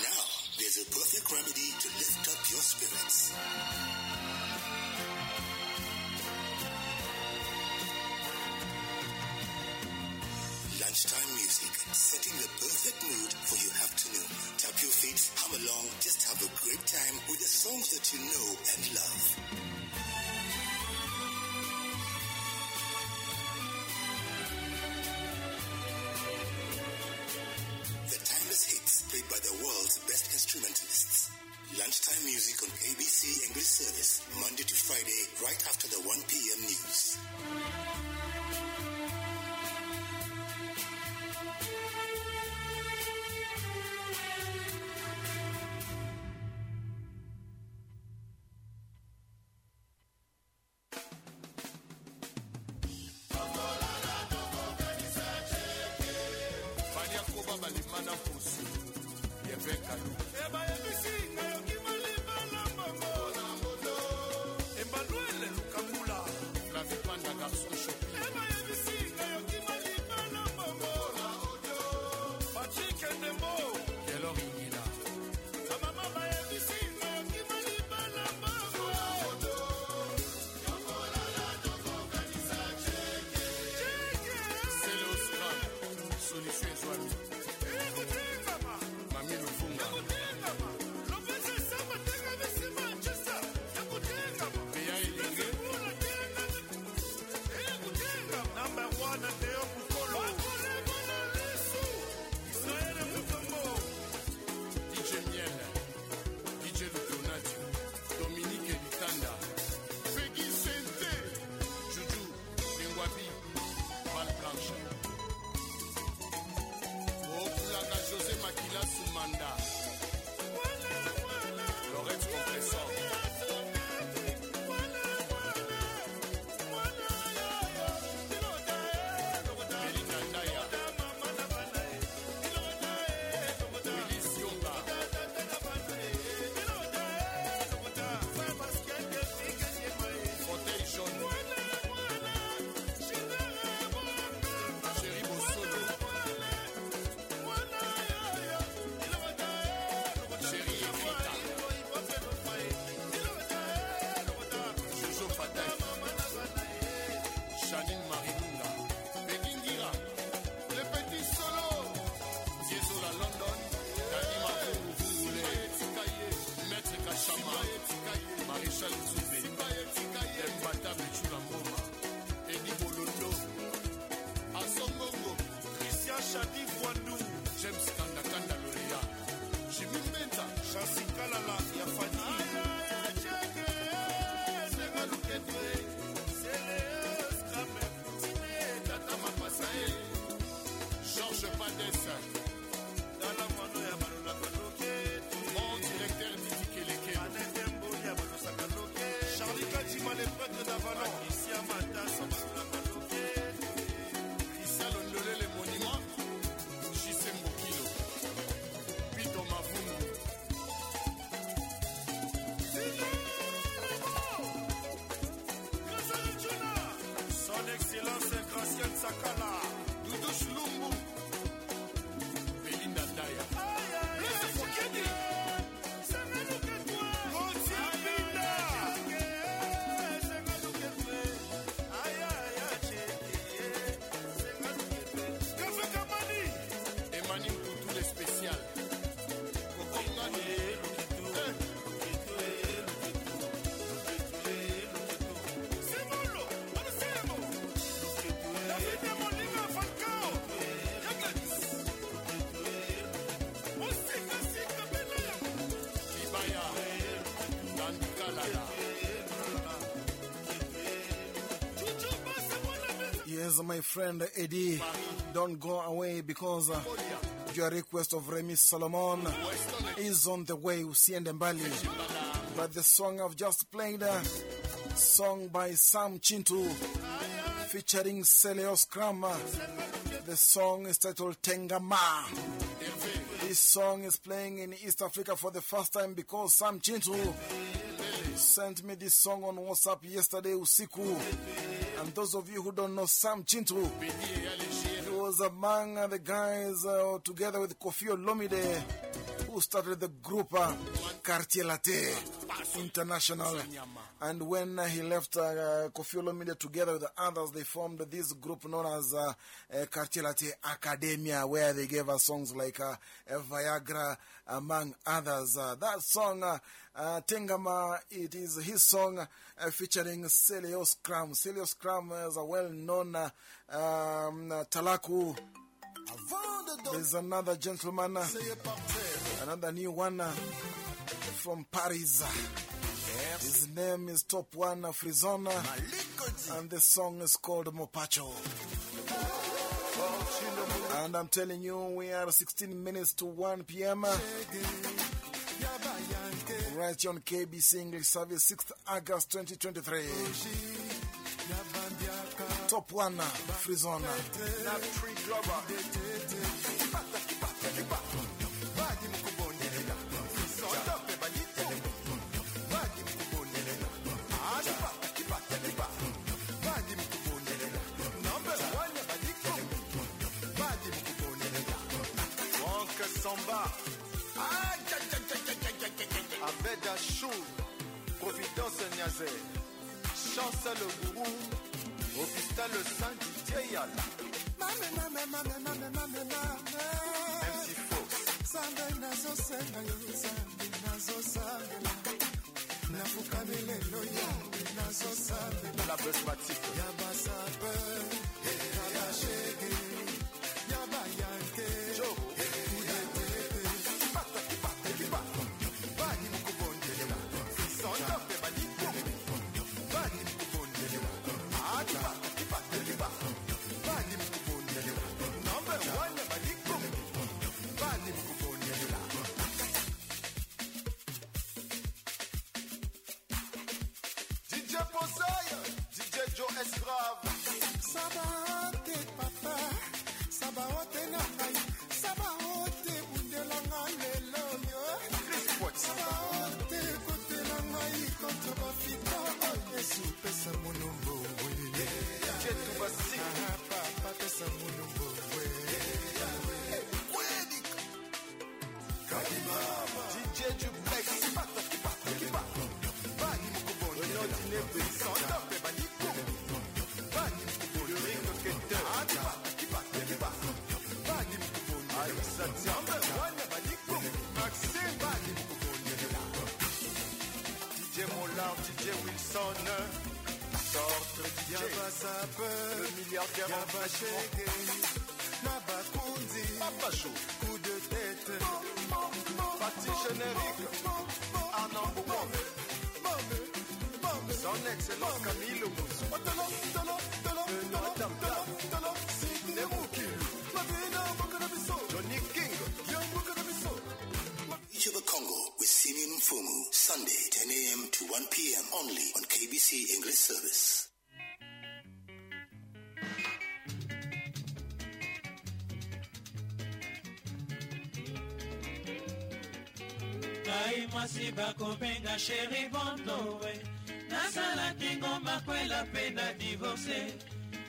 Now, there's a perfect remedy to lift up your spirits. Lunchtime music, setting the perfect mood for your afternoon. Tap your feet, hum along, just have a great time with the songs that you know and love. My friend Eddie, don't go away because uh, your request of Remy Solomon is on the way. Usiende mbali. But the song I've just played, uh, song by Sam Chintu, featuring Celios Kram. uh, The song is titled Tengama. This song is playing in East Africa for the first time because Sam Chintu sent me this song on WhatsApp yesterday, Usiku. And those of you who don't know Sam Chintu, he was among the guys uh, together with Koffi Olomide who started the group uh, Quartier Latin International. And when uh, he left uh, Koffi together with the others, they formed this group known as uh, uh, Quartier Latin Academia, where they gave us songs like uh, Viagra, among others. Uh, that song, uh, uh, Tengama, it is his song featuring Celios Kram. Celios Kram is a well known um, Talaku. There's another gentleman, uh, another new one uh, from Paris. His name is Top One Frizona, and the song is called Mopacho. And I'm telling you, we are 16 minutes to 1 p.m. Right on KBC English Service, 6th August 2023. Top One Frizona. Samba. Abeda Chou Providence Niazé Chance le gourou hôpital sanditeyala mc fos zambe nazosenga yo zambi nazosambela nafukami lelo yambi nazosambela ya basape ya bashe sabaote papa. Sabaote na ngai. Sabaote bundela ngai lelo yo. Sabaote kotela ngai kontra bafita yesu pesa monombowe papa pesa monombowe DJ Juplex DJ DJ Wilson. Sorte DJ. Yaba Sape. Le milliardaire en Yaba Nabakundi. Papacho. Coup de tête. Parti générique. Arnaud Bourbon. Son excellence Camille Otolo, Otolo, Otolo, Simeon Mfumu, Sunday, 10 a.m. to 1 p.m. only on KBC English Service. ngai mwasi bakobenga sheri bondowe nasalaki ngomba kwela mpe na divorce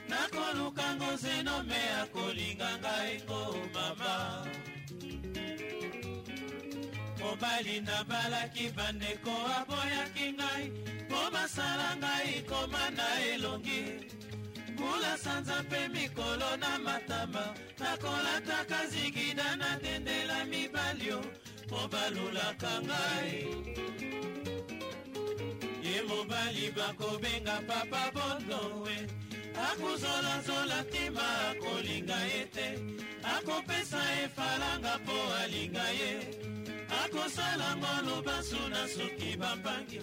nakoluka ngo zenome akolinga ngai ngo mama mobali nabalaki bandeko aboyaki ngai mpo basala ngai koma na elongi. Mbula sanza mpe mikolo na matama nakolataka zigida natendela mibalio mpo balulaka ngai. Ye mobali bakobenga papa bondowe akuzolazola ntima akolinga ye te. Akopesa ye falanga mpo alinga ye. Akosala ngo lubasu na soki bambangi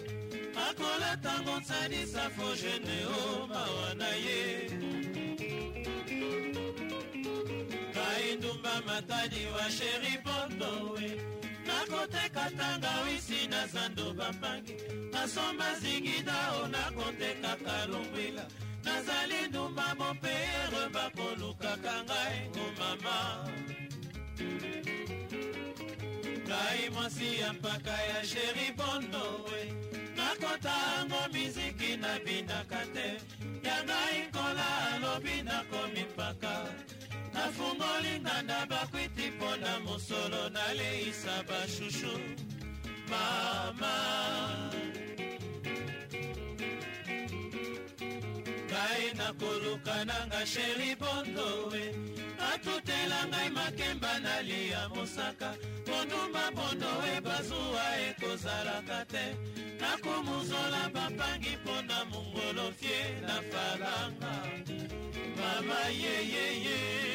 akolatango nsalisa fo jene o mawa na ye. Ngai ndumba matadi wa sheri bondowe nakoteka tanga wisi na zando bambangi nasomba zingida o nakotekaka longwila nazali ndumba mopeyere bakolukaka ngai ngo mama. Ngai mwasi ya mpaka ya sheri bondowe nakota yango miziki nabinaka te. Ya ngai nkola alobi nakomi mpaka. Nafungoli nganda bakwiti mpo na mosolo naleisa bashushu mama ngai nakoluka nanga sheri bondowe. Atutela ngai makemba nalia mosaka. Bondumba bondowe bazuwa ekozalaka te. Nakumuzola bapangi mpo na mongolofie na falanga. Mama yeyeye ngai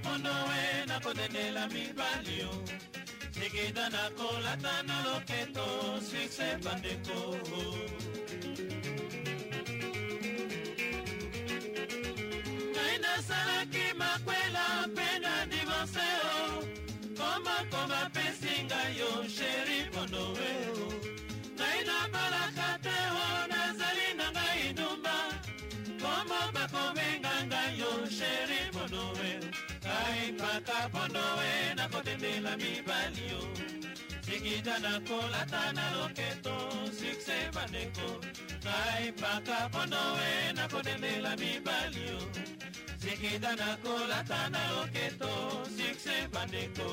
mpaka bondowe nakotendela mibali o sikida nakolata na loketo sukse bandeko. Ngai nasalaki makwela mpe na divorce o komoko bapesi ngai yo sheri bondowe o maka pondowe nakotembela mibali yo. Singita nakolata na loketo sukse bandeko ngai mpaka pondowe nakotembela mibali yo. Singita nakolata na loketo sukse bandeko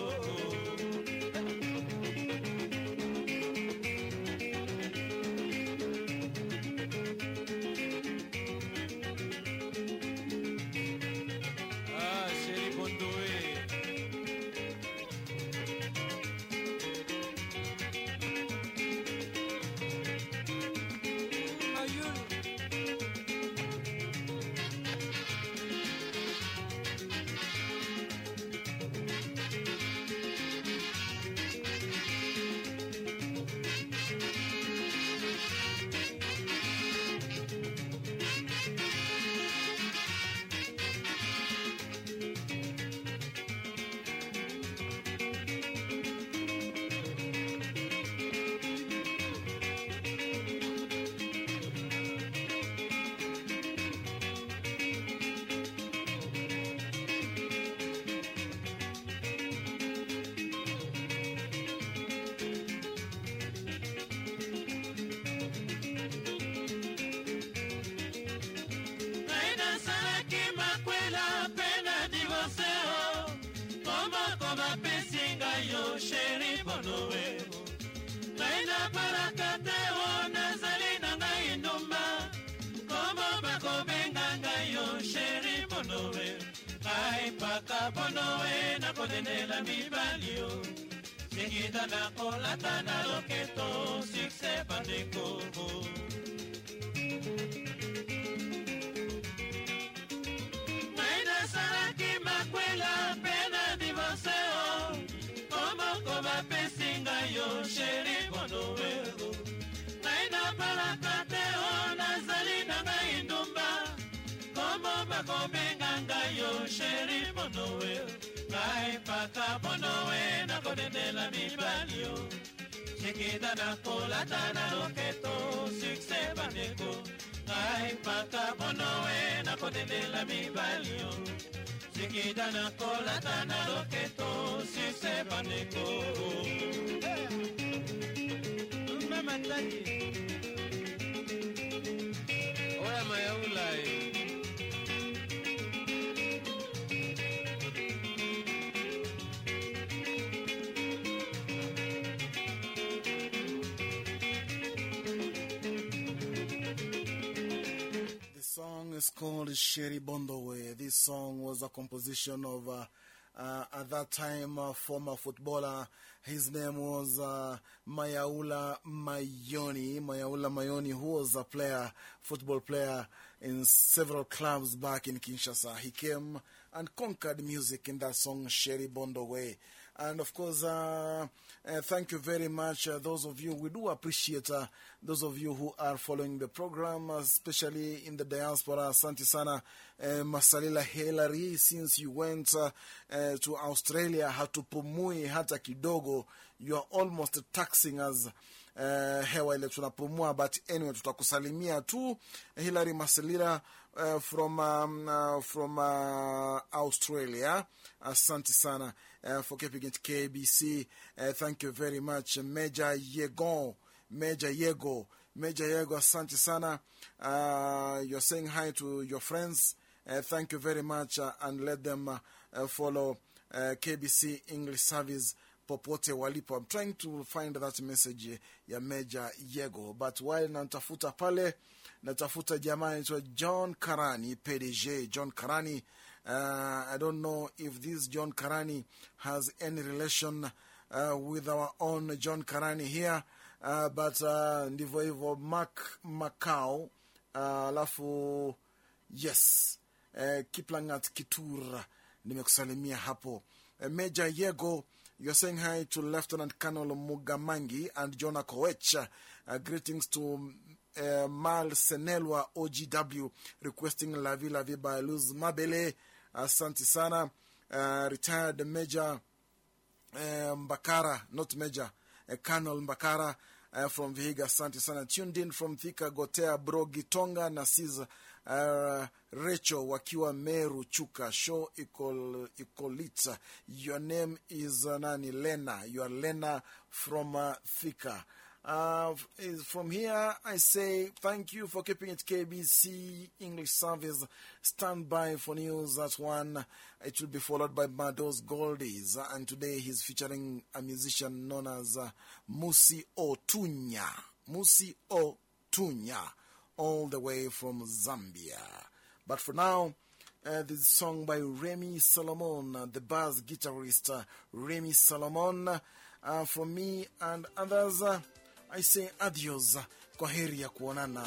nela mibalio singida na kolata na loketo sikse bandeko kaka mpono we nakobendela mibali yo sekeda na kolata na loketo sukse bandeko ngai mpaka mpono we nakobendela mibali yo sekeda na kolata na loketo sukse bandeko mamataki oya mayaulai is called Cherie Bondowe. This song was a composition of, uh, uh, at that time, uh, former footballer. His name was uh, Mayaula Mayoni. Mayaula Mayoni, who was a player, football player in several clubs back in Kinshasa. He came and conquered music in that song, Cherie Bondowe. And of course, uh, uh, thank you very much, uh, those of you. We do appreciate uh, those of you who are following the program, especially in the diaspora. Asante sana, uh, Masalila Hilary, since you went uh, uh, to Australia, hatupumui hata kidogo. You are almost taxing us. Uh, hewa ile tunapumua but anyway tutakusalimia tu Hilary Masalila uh, from, um, uh, from uh, Australia asante sana uh, for keeping it KBC uh, thank you very much Major Yego Major Yego Major Yego asante sana uh, you're saying hi to your friends uh, thank you very much uh, and let them uh, follow KBC English Service popote walipo. I'm trying to find that message ya Meja Yego, but while natafuta pale, natafuta jamaa anaitwa John Karani, PDG John Karani. Uh, I don't know if this John Karani has any relation uh, with our own John Karani here, uh, but uh, ndivyo hivyo. Mark Macau, alafu yes, uh, Kiplangat Kitur, nimekusalimia hapo. Major Yego You're saying hi to Lieutenant Colonel Mugamangi and Jonah Koech. Uh, greetings to uh, Mal Senelwa OGW requesting Lavi Lavi by Luz Mabele. Asante sana. Uh, retired Major uh, Mbakara, not Major, uh, Mbakara uh, from Vihiga. Asante sana. Tuned in from Thika, Gotea, brogitonga na sis uh, Rachel wakiwa Meru Chuka show ikolit. Your name is uh, nani? Lena. You are Lena from uh, Thika. Uh, from here, I say thank you for keeping it KBC English service. Stand by for news at one. It will be followed by Mados Goldies. And today he's featuring a musician known as uh, Musi Otunya. Musi Otunya, all the way from Zambia. But for now, uh, this song by Remy Solomon, uh, the bass guitarist uh, Remy Solomon. Uh, from me and others, uh, I say adios. Kwa heri ya kuonana.